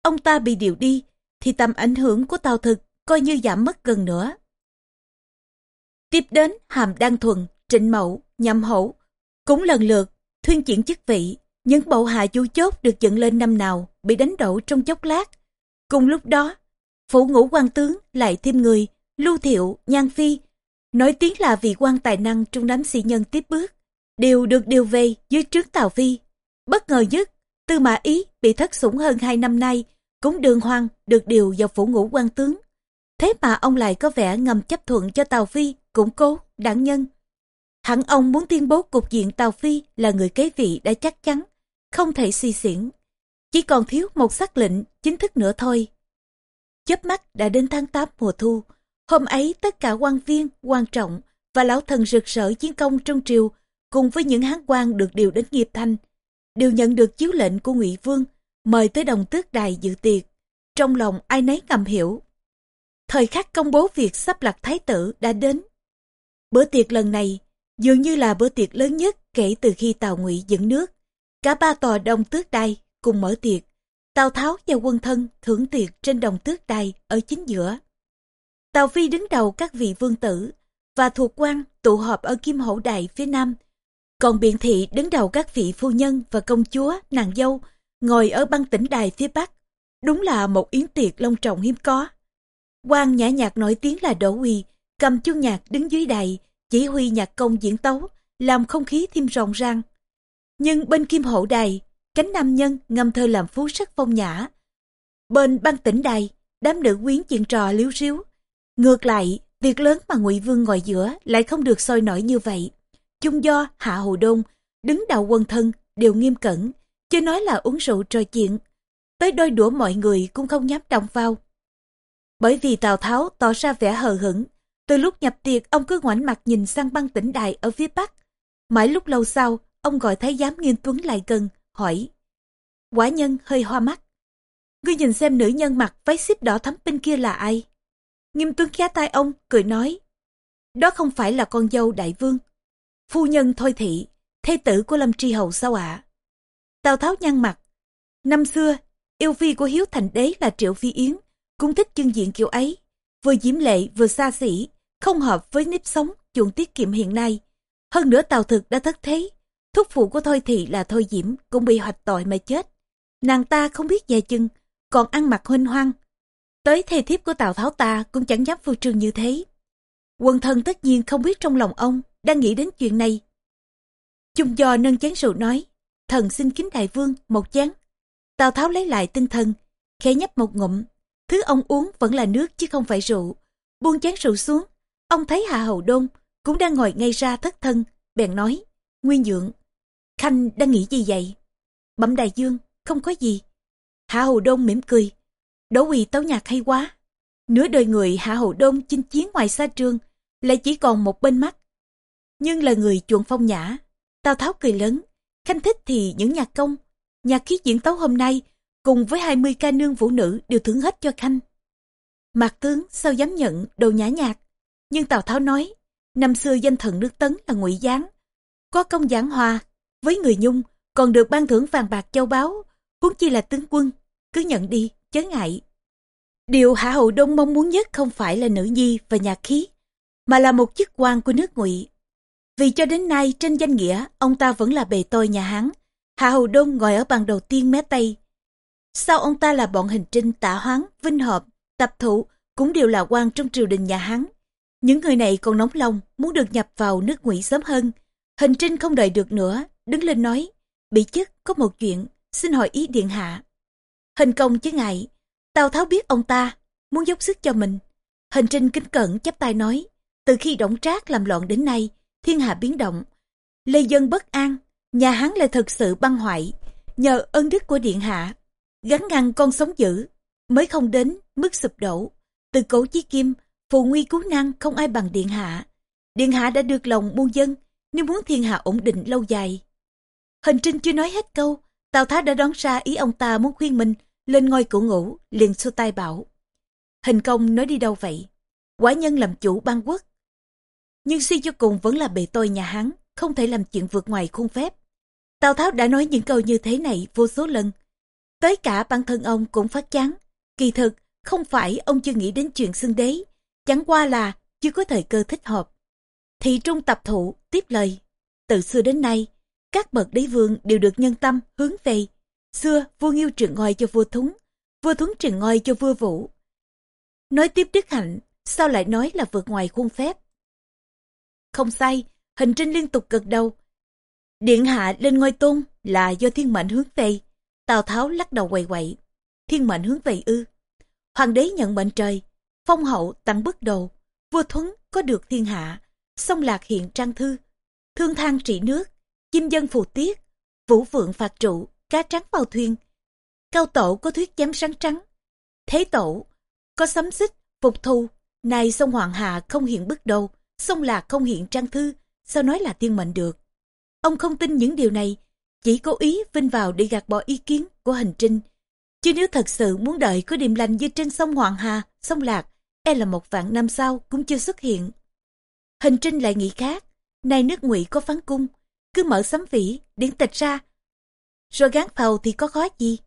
Ông ta bị điều đi, thì tầm ảnh hưởng của Tào Thực coi như giảm mất gần nữa. Tiếp đến Hàm Đăng Thuần, Trịnh Mậu, Nhậm Hậu, cũng lần lượt thuyên chuyển chức vị. Những bộ hạ chu chốt được dựng lên năm nào bị đánh đổ trong chốc lát. Cùng lúc đó, phủ ngũ quan tướng lại thêm người, Lưu Thiệu, Nhan Phi, nổi tiếng là vị quan tài năng trong đám sĩ nhân tiếp bước, đều được điều về dưới trướng Tào Phi. Bất ngờ nhất, Tư Mã Ý bị thất sủng hơn hai năm nay, cũng đường hoang được điều vào phủ ngũ quan tướng. Thế mà ông lại có vẻ ngầm chấp thuận cho Tào Phi củng cố, đảng nhân. Hẳn ông muốn tuyên bố cục diện Tào Phi là người kế vị đã chắc chắn, không thể suy xiển. Chỉ còn thiếu một sắc lệnh chính thức nữa thôi. Chớp mắt đã đến tháng 8 mùa thu. Hôm ấy tất cả quan viên, quan trọng và lão thần rực rỡ chiến công trong triều cùng với những hán quan được điều đến nghiệp thanh đều nhận được chiếu lệnh của ngụy Vương mời tới đồng tước đài dự tiệc. Trong lòng ai nấy ngầm hiểu. Thời khắc công bố việc sắp lập thái tử đã đến. Bữa tiệc lần này dường như là bữa tiệc lớn nhất kể từ khi Tào Ngụy dẫn nước. Cả ba tòa đồng tước đài cùng mở tiệc. Tào Tháo và quân thân thưởng tiệc trên đồng tước đài ở chính giữa. Tào Phi đứng đầu các vị vương tử và thuộc quan tụ họp ở Kim Hổ Đại phía nam. Còn biện thị đứng đầu các vị phu nhân và công chúa, nàng dâu ngồi ở băng tỉnh đài phía bắc. Đúng là một yến tiệc long trọng hiếm có. quan nhã nhạc nổi tiếng là Đỗ Uy, cầm chuông nhạc đứng dưới đài, chỉ huy nhạc công diễn tấu, làm không khí thêm rộn ràng. Nhưng bên kim hậu đài, cánh nam nhân ngâm thơ làm phú sắc phong nhã. Bên băng tỉnh đài, đám nữ quyến chuyện trò liếu riếu. Ngược lại, việc lớn mà ngụy Vương ngồi giữa lại không được sôi nổi như vậy. Chung do Hạ Hồ Đông, đứng đầu quân thân, đều nghiêm cẩn, chưa nói là uống rượu trò chuyện. Tới đôi đũa mọi người cũng không nhắm động vào. Bởi vì Tào Tháo tỏ ra vẻ hờ hững, từ lúc nhập tiệc ông cứ ngoảnh mặt nhìn sang băng tỉnh đài ở phía bắc. Mãi lúc lâu sau, ông gọi thái giám nghiêm tuấn lại gần, hỏi. Quả nhân hơi hoa mắt. Ngươi nhìn xem nữ nhân mặc váy xếp đỏ thắm bên kia là ai? Nghiêm tuấn khá tay ông, cười nói. Đó không phải là con dâu đại vương. Phu nhân thôi thị, thê tử của Lâm Tri Hầu sao ạ? Tào Tháo nhăn mặt. Năm xưa, yêu phi của Hiếu Thành Đế là Triệu Phi Yến, cũng thích chân diện kiểu ấy. Vừa diễm lệ vừa xa xỉ, không hợp với nếp sống, chuộng tiết kiệm hiện nay. Hơn nữa Tào Thực đã thất thế, thúc phụ của Thôi Thị là Thôi Diễm cũng bị hoạch tội mà chết. Nàng ta không biết dài chân, còn ăn mặc huynh hoang. Tới thầy thiếp của Tào Tháo ta cũng chẳng dám phô trương như thế. Quân thân tất nhiên không biết trong lòng ông đang nghĩ đến chuyện này. Chung do nâng chén rượu nói, thần xin kính đại vương một chén. Tào Tháo lấy lại tinh thần, khẽ nhấp một ngụm. Thứ ông uống vẫn là nước chứ không phải rượu. Buông chén rượu xuống, ông thấy Hạ Hầu Đôn cũng đang ngồi ngay ra thất thân, bèn nói, Nguyên Dượng, Khanh đang nghĩ gì vậy? Bẩm đại dương, không có gì. Hạ Hầu Đôn mỉm cười, đỗ quỳ tấu nhạc hay quá. Nửa đời người Hạ Hầu đông chinh chiến ngoài xa trường, lại chỉ còn một bên mắt. Nhưng là người chuộng phong nhã, Tào Tháo cười lớn, Khanh thích thì những nhạc công, nhạc khí diễn tấu hôm nay cùng với 20 ca nương vũ nữ đều thưởng hết cho Khanh. Mạc tướng sao dám nhận đồ nhã nhạc, nhưng Tào Tháo nói, năm xưa danh thần nước Tấn là ngụy Giáng, có công giảng hòa với người Nhung còn được ban thưởng vàng bạc châu báu, huống chi là tướng quân, cứ nhận đi, chớ ngại. Điều Hạ Hậu Đông mong muốn nhất không phải là nữ nhi và nhạc khí, mà là một chức quan của nước ngụy. Vì cho đến nay trên danh nghĩa ông ta vẫn là bề tôi nhà Hán. Hạ Hầu Đông ngồi ở bàn đầu tiên mé Tây. Sau ông ta là bọn hình trinh tả hoáng, vinh hợp, tập thụ cũng đều là quan trong triều đình nhà Hán. Những người này còn nóng lòng muốn được nhập vào nước ngụy sớm hơn. Hình trinh không đợi được nữa, đứng lên nói, bị chức có một chuyện, xin hỏi ý điện hạ. Hình công chứ ngại, Tào Tháo biết ông ta, muốn dốc sức cho mình. Hình trinh kính cẩn chắp tay nói, từ khi động trác làm loạn đến nay, thiên hạ biến động. Lê dân bất an, nhà Hán lại thực sự băng hoại, nhờ ơn đức của điện hạ, gắn ngăn con sống dữ, mới không đến mức sụp đổ. Từ cổ chí kim, phù nguy cứu năng không ai bằng điện hạ. Điện hạ đã được lòng muôn dân, nếu muốn thiên hạ ổn định lâu dài. Hình trinh chưa nói hết câu, Tào Tháo đã đoán ra ý ông ta muốn khuyên mình lên ngôi cửu ngũ, liền xua tay bảo. Hình công nói đi đâu vậy? Quả nhân làm chủ ban quốc. Nhưng suy cho cùng vẫn là bề tôi nhà hắn, không thể làm chuyện vượt ngoài khuôn phép. Tào Tháo đã nói những câu như thế này vô số lần. Tới cả bản thân ông cũng phát chán. Kỳ thực, không phải ông chưa nghĩ đến chuyện xưng đế, chẳng qua là chưa có thời cơ thích hợp. Thị trung tập thụ tiếp lời. Từ xưa đến nay, các bậc đế vương đều được nhân tâm hướng về. Xưa, vua Nghiêu trượng ngôi cho vua Thúng, vua Thúng trượng ngôi cho vua Vũ. Nói tiếp đức hạnh, sao lại nói là vượt ngoài khuôn phép? Không sai, hình trinh liên tục gật đầu. Điện hạ lên ngôi tôn là do thiên mệnh hướng về. Tào Tháo lắc đầu quậy quậy. Thiên mệnh hướng về ư. Hoàng đế nhận mệnh trời, phong hậu tặng bức đồ. Vua Thuấn có được thiên hạ, sông lạc hiện trang thư. Thương thang trị nước, chim dân phù tiết, vũ vượng phạt trụ, cá trắng vào thuyền. Cao tổ có thuyết chém sáng trắng. Thế tổ có sấm xích, phục thù. Này sông Hoàng Hà không hiện bức đầu, sông Lạc không hiện trang thư, sao nói là tiên mệnh được. Ông không tin những điều này, chỉ cố ý vinh vào để gạt bỏ ý kiến của hành trinh. Chứ nếu thật sự muốn đợi có điềm lành như trên sông Hoàng Hà, sông Lạc, e là một vạn năm sau cũng chưa xuất hiện. Hình trinh lại nghĩ khác, nay nước ngụy có phán cung, cứ mở sấm vĩ, điển tịch ra, rồi gán phàu thì có khó gì.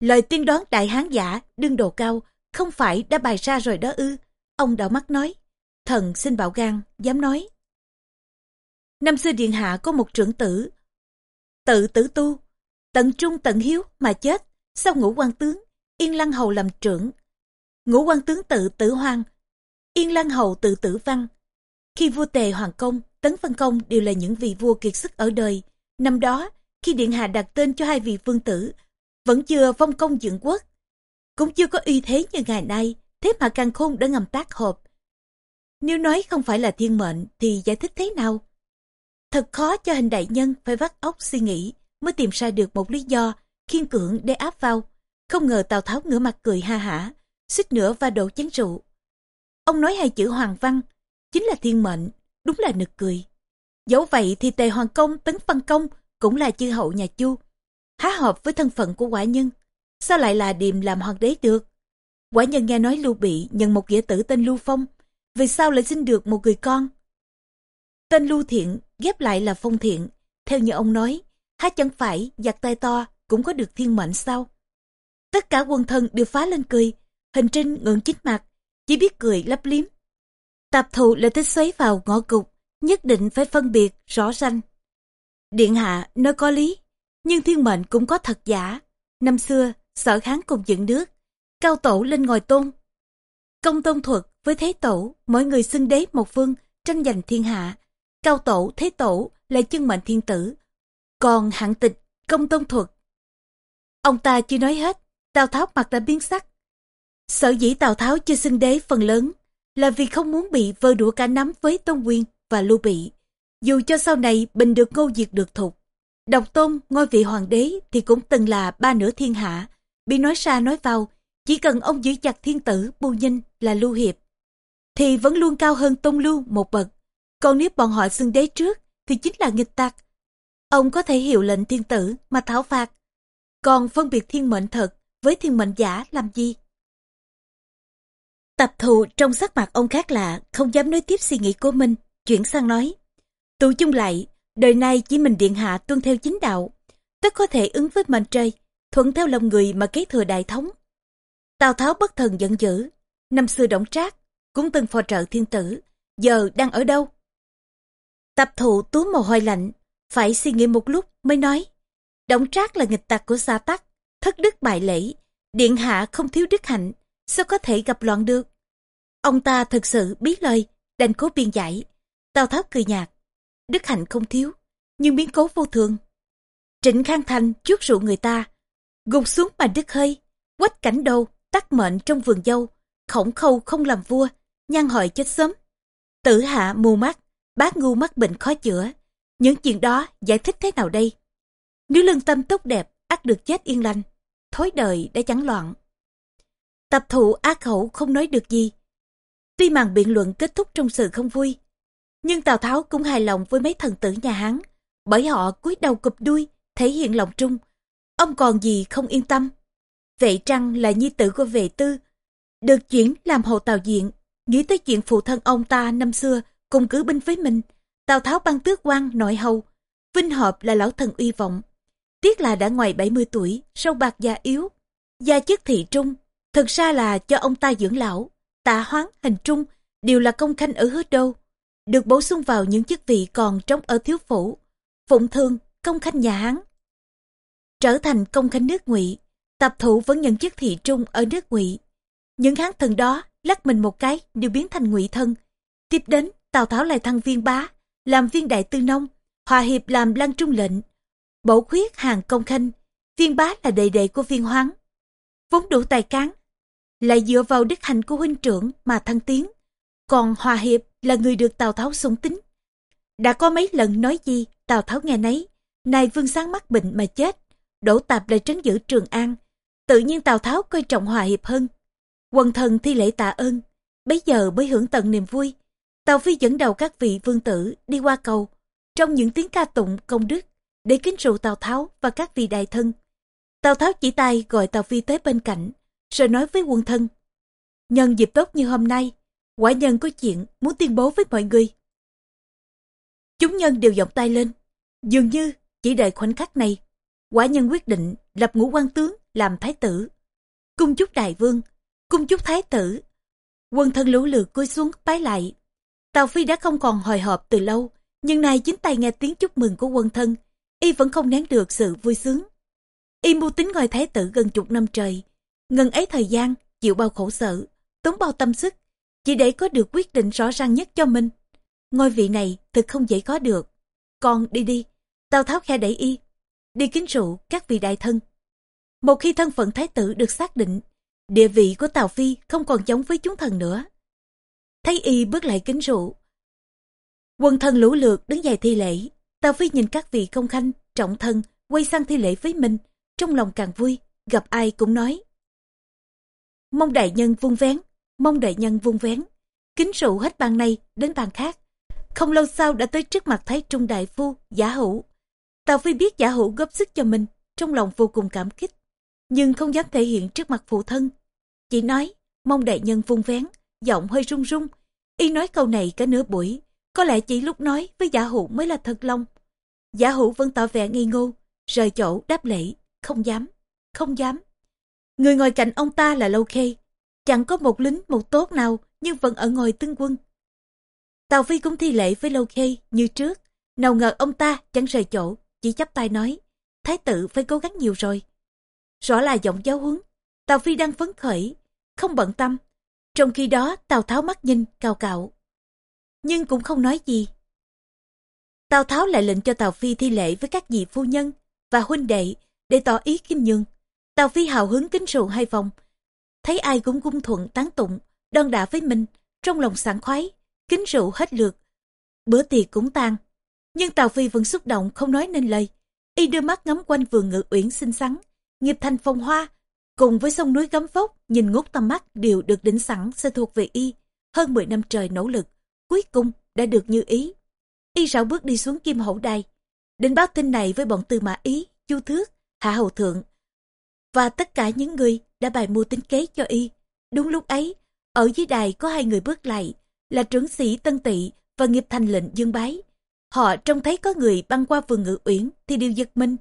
Lời tiên đoán đại hán giả, đương đồ cao, không phải đã bày ra rồi đó ư. Ông đảo mắt nói, thần xin bảo gan, dám nói. Năm xưa Điện Hạ có một trưởng tử, tự tử tu, tận trung tận hiếu mà chết, sau ngũ quan tướng, Yên Lăng Hầu làm trưởng. Ngũ quan tướng tự tử hoang, Yên Lăng Hầu tự tử văn. Khi vua Tề Hoàng Công, Tấn Văn Công đều là những vị vua kiệt sức ở đời. Năm đó, khi Điện Hạ đặt tên cho hai vị vương tử, vẫn chưa phong công dựng quốc. Cũng chưa có uy thế như ngày nay, thế mà càng khôn đã ngầm tác hợp. Nếu nói không phải là thiên mệnh thì giải thích thế nào? Thật khó cho hình đại nhân phải vắt óc suy nghĩ mới tìm ra được một lý do khiên cưỡng để áp vào. Không ngờ Tào Tháo ngửa mặt cười ha hả, suýt nữa và đổ chén rượu. Ông nói hai chữ hoàng văn, chính là thiên mệnh, đúng là nực cười. Dẫu vậy thì tề hoàng công tấn văn công cũng là chư hậu nhà chu. Há hợp với thân phận của quả nhân, sao lại là điềm làm hoàng đế được? Quả nhân nghe nói Lưu Bị nhận một nghĩa tử tên Lưu Phong, vì sao lại sinh được một người con? Tên Lưu Thiện ghép lại là Phong Thiện, theo như ông nói, há chẳng phải giặc tay to cũng có được thiên mệnh sao? Tất cả quân thân đều phá lên cười, hình trinh ngượng chích mặt, chỉ biết cười lấp liếm. Tạp thù là thích xoáy vào ngõ cục, nhất định phải phân biệt rõ ranh. Điện hạ nói có lý, nhưng thiên mệnh cũng có thật giả. Năm xưa, sở kháng cùng dựng nước, cao tổ lên ngồi tôn. Công tôn thuật với thế tổ, mỗi người xưng đế một phương, tranh giành thiên hạ. Cao tổ, thế tổ là chân mệnh thiên tử. Còn hạng tịch, công tôn thuật. Ông ta chưa nói hết, Tào Tháo mặt đã biến sắc. Sở dĩ Tào Tháo chưa xưng đế phần lớn là vì không muốn bị vơ đũa cả nắm với Tôn Nguyên và Lưu Bị. Dù cho sau này Bình được ngô diệt được thục, Độc Tôn ngôi vị hoàng đế thì cũng từng là ba nửa thiên hạ, bị nói xa nói vào, chỉ cần ông giữ chặt thiên tử Bu Nhinh là Lưu Hiệp, thì vẫn luôn cao hơn Tôn Lưu một bậc. Còn nếu bọn họ xưng đế trước thì chính là nghịch tặc. Ông có thể hiệu lệnh thiên tử mà thảo phạt. Còn phân biệt thiên mệnh thật với thiên mệnh giả làm gì? Tập thù trong sắc mặt ông khác lạ, không dám nói tiếp suy nghĩ của mình, chuyển sang nói. Tụ chung lại, đời nay chỉ mình điện hạ tuân theo chính đạo, tất có thể ứng với mệnh trời, thuận theo lòng người mà kế thừa đại thống. Tào Tháo bất thần giận dữ, năm xưa động trác, cũng từng phò trợ thiên tử, giờ đang ở đâu? Tập thụ tú mồ hôi lạnh, phải suy nghĩ một lúc mới nói. động trác là nghịch tặc của xa tắc, thất đức bại lễ, điện hạ không thiếu đức hạnh, sao có thể gặp loạn được. Ông ta thực sự biết lời, đành cố biên giải. Tào Tháo cười nhạt, đức hạnh không thiếu, nhưng biến cố vô thường. Trịnh Khang Thành chuốt rượu người ta, gục xuống mà đứt hơi, quách cảnh đầu, tắt mệnh trong vườn dâu, khổng khâu không làm vua, nhan hỏi chết sớm. Tử hạ mù mắt, bác ngu mắc bệnh khó chữa. Những chuyện đó giải thích thế nào đây? Nếu lương tâm tốt đẹp, ắt được chết yên lành, thối đời đã chẳng loạn. Tập thụ ác khẩu không nói được gì. Tuy màn biện luận kết thúc trong sự không vui, nhưng Tào Tháo cũng hài lòng với mấy thần tử nhà Hán, bởi họ cúi đầu cụp đuôi, thể hiện lòng trung. Ông còn gì không yên tâm. Vệ Trăng là nhi tử của vệ tư, được chuyển làm hộ Tào Diện, nghĩ tới chuyện phụ thân ông ta năm xưa cùng cử binh với mình. Tào Tháo ban tước quan nội hầu, Vinh Hợp là lão thần uy vọng. Tiếc là đã ngoài 70 tuổi, sâu bạc già yếu. Gia chức thị trung, thực ra là cho ông ta dưỡng lão. Tạ hoáng, hình trung đều là công khanh ở hứa đâu được bổ sung vào những chức vị còn trống ở thiếu phủ. Phụng thương, công khanh nhà Hán. Trở thành công khanh nước ngụy tập thủ vẫn nhận chức thị trung ở nước ngụy Những hán thần đó lắc mình một cái đều biến thành ngụy thân. Tiếp đến, Tào Tháo lại thăng viên bá, làm viên đại tư nông, hòa hiệp làm lăng trung lệnh, bổ khuyết hàng công khanh, viên bá là đệ đệ của viên hoáng. Vốn đủ tài cán, lại dựa vào đức hạnh của huynh trưởng mà thăng tiến. Còn hòa hiệp là người được Tào Tháo sủng tính. Đã có mấy lần nói gì, Tào Tháo nghe nấy, nay vương sáng mắc bệnh mà chết, đổ tạp lại trấn giữ Trường An. Tự nhiên Tào Tháo coi trọng hòa hiệp hơn. Quần thần thi lễ tạ ơn, bấy giờ mới hưởng tận niềm vui. Tào Phi dẫn đầu các vị vương tử đi qua cầu, trong những tiếng ca tụng công đức, để kính rượu Tào Tháo và các vị đại thân. Tào Tháo chỉ tay gọi Tào Phi tới bên cạnh, rồi nói với quân thân. Nhân dịp tốt như hôm nay, quả nhân có chuyện muốn tuyên bố với mọi người. Chúng nhân đều giọng tay lên, dường như chỉ đợi khoảnh khắc này. Quả nhân quyết định lập ngũ quan tướng làm thái tử. Cung chúc đại vương, cung chúc thái tử. Quân thân lũ lượt cúi xuống bái lại. Tào Phi đã không còn hồi hộp từ lâu, nhưng nay chính tay nghe tiếng chúc mừng của quân thân, y vẫn không nén được sự vui sướng. Y mưu tính ngồi thái tử gần chục năm trời, ngần ấy thời gian, chịu bao khổ sở, tốn bao tâm sức, chỉ để có được quyết định rõ ràng nhất cho mình. Ngôi vị này thực không dễ có được. Con đi đi, Tào Tháo khe đẩy y, đi kính rượu các vị đại thân. Một khi thân phận thái tử được xác định, địa vị của Tào Phi không còn giống với chúng thần nữa. Thấy y bước lại kính rượu. Quân thần lũ lượt đứng dậy thi lễ, Tào Phi nhìn các vị công khanh, trọng thân, quay sang thi lễ với mình, trong lòng càng vui, gặp ai cũng nói. Mong đại nhân vung vén, mong đại nhân vung vén, kính rượu hết bàn này đến bàn khác. Không lâu sau đã tới trước mặt Thái Trung Đại Phu, giả hữu. Tào Phi biết giả hữu góp sức cho mình, trong lòng vô cùng cảm kích, nhưng không dám thể hiện trước mặt phụ thân. Chỉ nói, mong đại nhân vung vén, giọng hơi run run. Y nói câu này cả nửa buổi, có lẽ chỉ lúc nói với giả hữu mới là thật lòng. Giả hữu vẫn tỏ vẻ nghi ngô, rời chỗ đáp lễ, không dám, không dám. Người ngồi cạnh ông ta là Lâu Khê, chẳng có một lính một tốt nào nhưng vẫn ở ngồi tướng quân. Tào Phi cũng thi lễ với Lâu Khê như trước, nào ngờ ông ta chẳng rời chỗ, chỉ chắp tay nói, thái tử phải cố gắng nhiều rồi. Rõ là giọng giáo huấn, Tào Phi đang phấn khởi, không bận tâm. Trong khi đó Tào Tháo mắt nhìn, cao cạo. Nhưng cũng không nói gì. Tào Tháo lại lệnh cho Tào Phi thi lễ với các vị phu nhân và huynh đệ để tỏ ý khiêm nhường. Tào Phi hào hứng kính rượu hai vòng. Thấy ai cũng cung thuận tán tụng, đon đả với mình, trong lòng sảng khoái, kính rượu hết lượt. Bữa tiệc cũng tan. Nhưng Tào Phi vẫn xúc động không nói nên lời. Y đưa mắt ngắm quanh vườn ngự uyển xinh xắn, nghiệp thành phong hoa, cùng với sông núi gấm vóc, nhìn ngút tầm mắt đều được đỉnh sẵn sẽ thuộc về Y. Hơn 10 năm trời nỗ lực, cuối cùng đã được như ý. Y rảo bước đi xuống kim hậu đài, đến báo tin này với bọn tư mã ý, chu thước, hạ hầu thượng, và tất cả những người đã bài mưu tính kế cho Y. Đúng lúc ấy, ở dưới đài có hai người bước lại, là trưởng sĩ Tân Tị và nghiệp thành lệnh Dương Bái. Họ trông thấy có người băng qua vườn ngự uyển thì đều giật mình.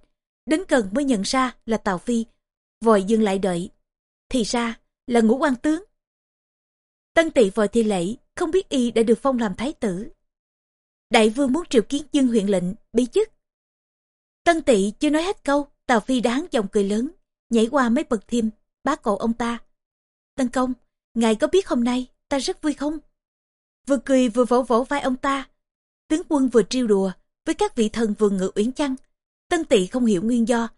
Đến gần mới nhận ra là Tào Phi, vội dừng lại đợi. Thì ra là ngũ quan tướng. Tân Tị vội thi lễ, không biết y đã được phong làm thái tử. đại vương muốn triệu kiến dương huyện lệnh bí chức tân tỵ chưa nói hết câu tào phi đáng dòng cười lớn nhảy qua mấy bậc thêm bá cổ ông ta. Tân công, ngài có biết hôm nay ta rất vui không? Vừa cười vừa vỗ vỗ vai ông ta. Tướng quân vừa trêu đùa với các vị thần vừa ngự uyển chăng? Tân tỵ không hiểu nguyên do.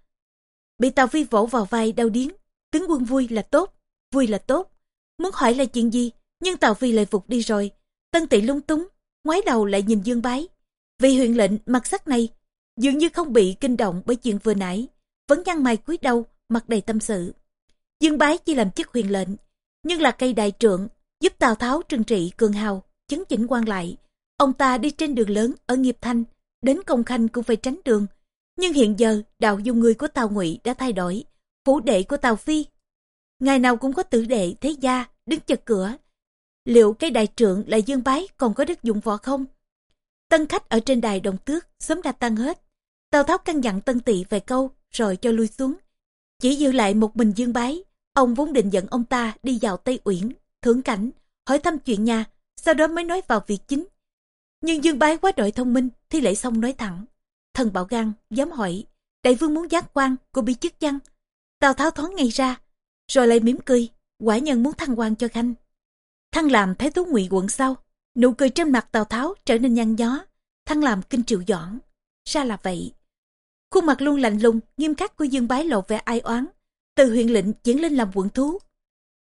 Bị tào phi vỗ vào vai đau điến. tướng quân vui là tốt, vui là tốt. Muốn hỏi là chuyện gì, nhưng tào phi lại vụt đi rồi. Tân tỵ lung túng, ngoái đầu lại nhìn dương bái. Vị huyện lệnh mặt sắc này, dường như không bị kinh động bởi chuyện vừa nãy, vẫn nhăn mày cúi đầu mặt đầy tâm sự. Dương bái chỉ làm chức huyền lệnh, nhưng là cây đại trượng giúp tào tháo trừng trị cường hào, chấn chỉnh quan lại. Ông ta đi trên đường lớn ở nghiệp thanh, đến công khanh cũng phải tránh đường. Nhưng hiện giờ, đạo dung người của tào ngụy đã thay đổi, phủ đệ của tào phi. Ngày nào cũng có tử đệ, thế gia, đứng chật cửa. Liệu cây đại trượng là dương bái còn có đức dụng võ không? Tân khách ở trên đài đồng tước sớm đã tăng hết. Tào tháo căn dặn tân tỵ vài câu, rồi cho lui xuống chỉ dư lại một mình dương bái, ông vốn định dẫn ông ta đi vào tây uyển thưởng cảnh, hỏi thăm chuyện nhà, sau đó mới nói vào việc chính. Nhưng dương bái quá đội thông minh thì lễ xong nói thẳng. Thần bảo gan dám hỏi, đại vương muốn giác quan của bị chức chăng tào tháo thoáng ngay ra, rồi lại mỉm cười, quả nhân muốn thăng quan cho khanh. Thăng làm thái thú ngụy quận sau, nụ cười trên mặt tào tháo trở nên nhăn nhó, thăng làm kinh triệu doãn. Ra là vậy khuôn mặt luôn lạnh lùng, nghiêm khắc của dương bái lộ vẻ ai oán. Từ huyện lệnh chuyển lên làm quận thú.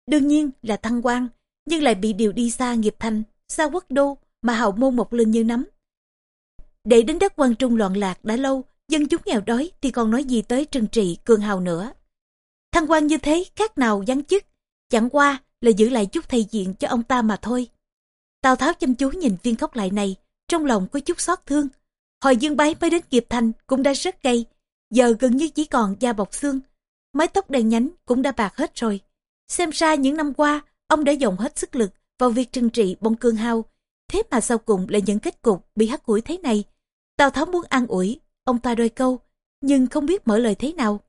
Đương nhiên là thăng quan, nhưng lại bị điều đi xa nghiệp thành, xa quốc đô, mà hậu môn một lên như nắm để đến đất quan trung loạn lạc đã lâu, dân chúng nghèo đói thì còn nói gì tới trừng trị, cường hào nữa. Thăng quan như thế, khác nào giáng chức. Chẳng qua là giữ lại chút thầy diện cho ông ta mà thôi. Tào tháo chăm chú nhìn viên khóc lại này, trong lòng có chút xót thương hồi dương bái mới đến kịp thành cũng đã rất gay. Giờ gần như chỉ còn da bọc xương. Mái tóc đen nhánh cũng đã bạc hết rồi. Xem ra những năm qua, ông đã dồn hết sức lực vào việc trừng trị bông cương hao. Thế mà sau cùng lại những kết cục bị hắt hủi thế này. Tào tháo muốn an ủi, ông ta đôi câu, nhưng không biết mở lời thế nào.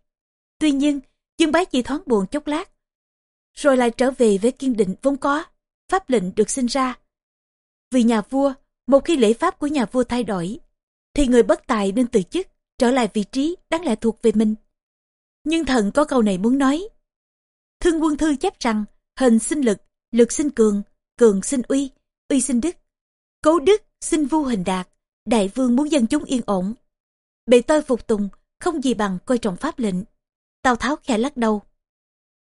Tuy nhiên, dương bái chỉ thoáng buồn chốc lát, rồi lại trở về với kiên định vốn có, pháp lệnh được sinh ra. Vì nhà vua, một khi lễ pháp của nhà vua thay đổi thì người bất tài nên từ chức, trở lại vị trí đáng lẽ thuộc về mình. Nhưng thần có câu này muốn nói. Thương quân thư chép rằng hình sinh lực lực sinh cường cường sinh uy uy sinh đức. Cố đức, sinh vu hình đạt, đại vương muốn dân chúng yên ổn. Bề tôi phục tùng, không gì bằng coi trọng pháp lệnh. Tào tháo khẽ lắc đầu.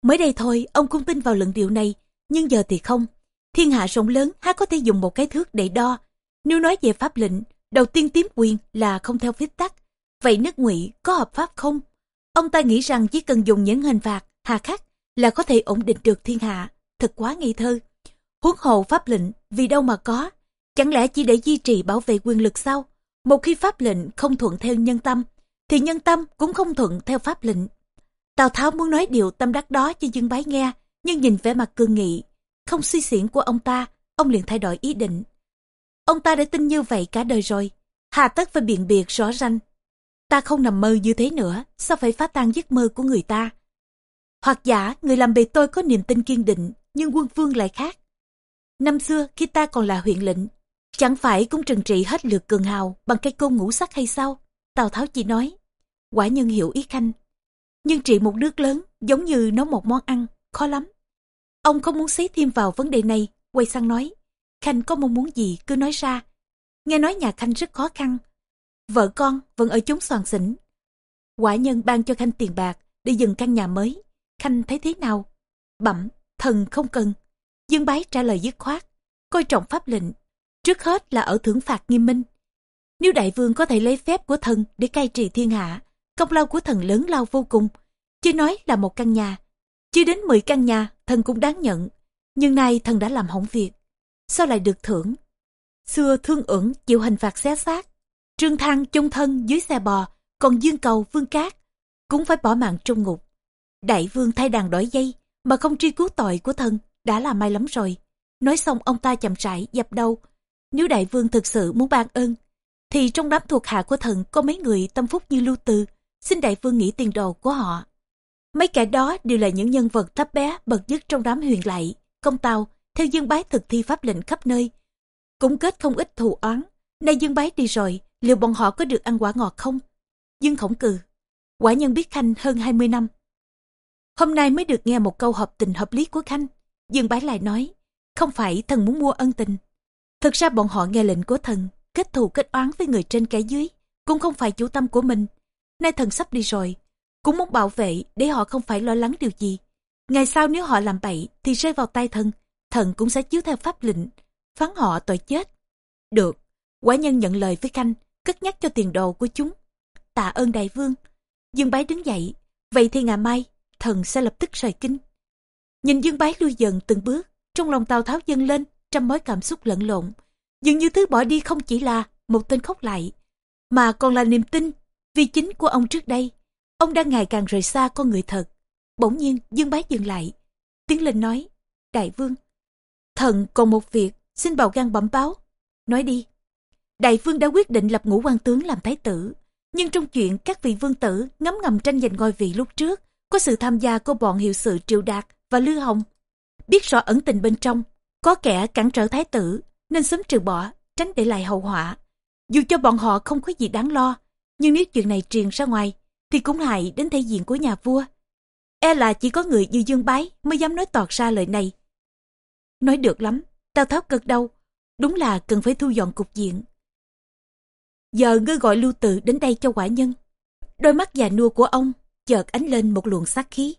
Mới đây thôi, ông cũng tin vào luận điệu này, nhưng giờ thì không. Thiên hạ rộng lớn, há có thể dùng một cái thước để đo. Nếu nói về pháp lệnh đầu tiên tiếm quyền là không theo phép tắc. Vậy nước ngụy có hợp pháp không? Ông ta nghĩ rằng chỉ cần dùng những hình phạt hà khắc là có thể ổn định được thiên hạ. Thật quá ngây thơ. Huống hồ pháp lệnh, vì đâu mà có? Chẳng lẽ chỉ để duy trì bảo vệ quyền lực sao? Một khi pháp lệnh không thuận theo nhân tâm, thì nhân tâm cũng không thuận theo pháp lệnh. Tào tháo muốn nói điều tâm đắc đó cho dương bái nghe, nhưng nhìn vẻ mặt cương nghị, không suy xiển của ông ta, ông liền thay đổi ý định ông ta đã tin như vậy cả đời rồi. Hà tất phải biện biệt rõ ranh. Ta không nằm mơ như thế nữa. Sao phải phá tan giấc mơ của người ta? Hoặc giả, người làm bề tôi có niềm tin kiên định, nhưng quân vương lại khác. Năm xưa, khi ta còn là huyện lệnh, chẳng phải cũng trừng trị hết lượt cường hào bằng cây côn ngũ sắc hay sao? Tào tháo chỉ nói, quả nhân hiểu ý khanh, nhưng trị một nước lớn, giống như nấu một món ăn, khó lắm. Ông không muốn xí thêm vào vấn đề này, quay sang nói khanh có mong muốn gì cứ nói ra. Nghe nói nhà khanh rất khó khăn. Vợ con vẫn ở chúng soàn xỉn quả nhân ban cho khanh tiền bạc để dừng căn nhà mới. Khanh thấy thế nào? Bẩm, thần không cần. Dương bái trả lời dứt khoát. Coi trọng pháp lệnh. Trước hết là ở thưởng phạt nghiêm minh. Nếu đại vương có thể lấy phép của thần để cai trị thiên hạ, công lao của thần lớn lao vô cùng. Chứ nói là một căn nhà. Chưa đến 10 căn nhà, thần cũng đáng nhận. Nhưng nay thần đã làm hỏng việc sao lại được thưởng? Xưa thương ưởng chịu hình phạt xé xác, trương thăng chung thân dưới xe bò, còn dương cầu vương cát, cũng phải bỏ mạng trong ngục. Đại vương thay đàn đổi dây, mà không truy cứu tội của thần đã là may lắm rồi. Nói xong ông ta chậm rãi, dập đầu. Nếu đại vương thực sự muốn ban ơn, thì trong đám thuộc hạ của thần có mấy người tâm phúc như lưu từ xin đại vương nghĩ tiền đồ của họ. Mấy kẻ đó đều là những nhân vật thấp bé, bậc nhất trong đám huyền lạy công tao theo dương bái thực thi pháp lệnh khắp nơi cũng kết không ít thù oán Nay Dương Bái đi rồi, liệu bọn họ có được ăn quả ngọt không? Dương Khổng cừ. Quả nhân biết Khanh hơn 20 năm. Hôm nay mới được nghe một câu hợp tình hợp lý của Khanh. Dương Bái lại nói, không phải thần muốn mua ân tình. Thực ra bọn họ nghe lệnh của thần, kết thù kết oán với người trên kẻ dưới, cũng không phải chủ tâm của mình. Nay thần sắp đi rồi, cũng muốn bảo vệ để họ không phải lo lắng điều gì. Ngày sau nếu họ làm bậy thì rơi vào tay thần, thần cũng sẽ chiếu theo pháp lệnh, phán họ tội chết. Được, quả nhân nhận lời với Khanh, cất nhắc cho tiền đồ của chúng. Tạ ơn đại vương. Dương Bái đứng dậy, vậy thì ngày mai, thần sẽ lập tức rời kinh. Nhìn Dương Bái lui dần từng bước, trong lòng Tào Tháo dâng lên, trăm mối cảm xúc lẫn lộn. Dường như thứ bỏ đi không chỉ là một tên khóc lại, mà còn là niềm tin vì chính của ông trước đây. Ông đang ngày càng rời xa con người thật. Bỗng nhiên Dương Bái dừng lại. Tiến lên nói, Đại vương, thần còn một việc, xin bào gan bẩm báo. Nói đi. Đại vương đã quyết định lập ngũ quan tướng làm thái tử. Nhưng trong chuyện các vị vương tử ngấm ngầm tranh giành ngôi vị lúc trước, có sự tham gia của bọn hiệu sự Triệu Đạt và Lư Hồng. Biết rõ ẩn tình bên trong, có kẻ cản trở thái tử, nên sớm trừ bỏ, tránh để lại hậu họa. Dù cho bọn họ không có gì đáng lo, nhưng nếu chuyện này truyền ra ngoài, thì cũng hại đến thể diện của nhà vua. E là chỉ có người như Dương Bái mới dám nói tọt ra lời này. Nói được lắm, tao Tháo cực đâu, đúng là cần phải thu dọn cục diện. Giờ ngươi gọi lưu tự đến đây cho quả nhân. Đôi mắt già nua của ông chợt ánh lên một luồng sát khí.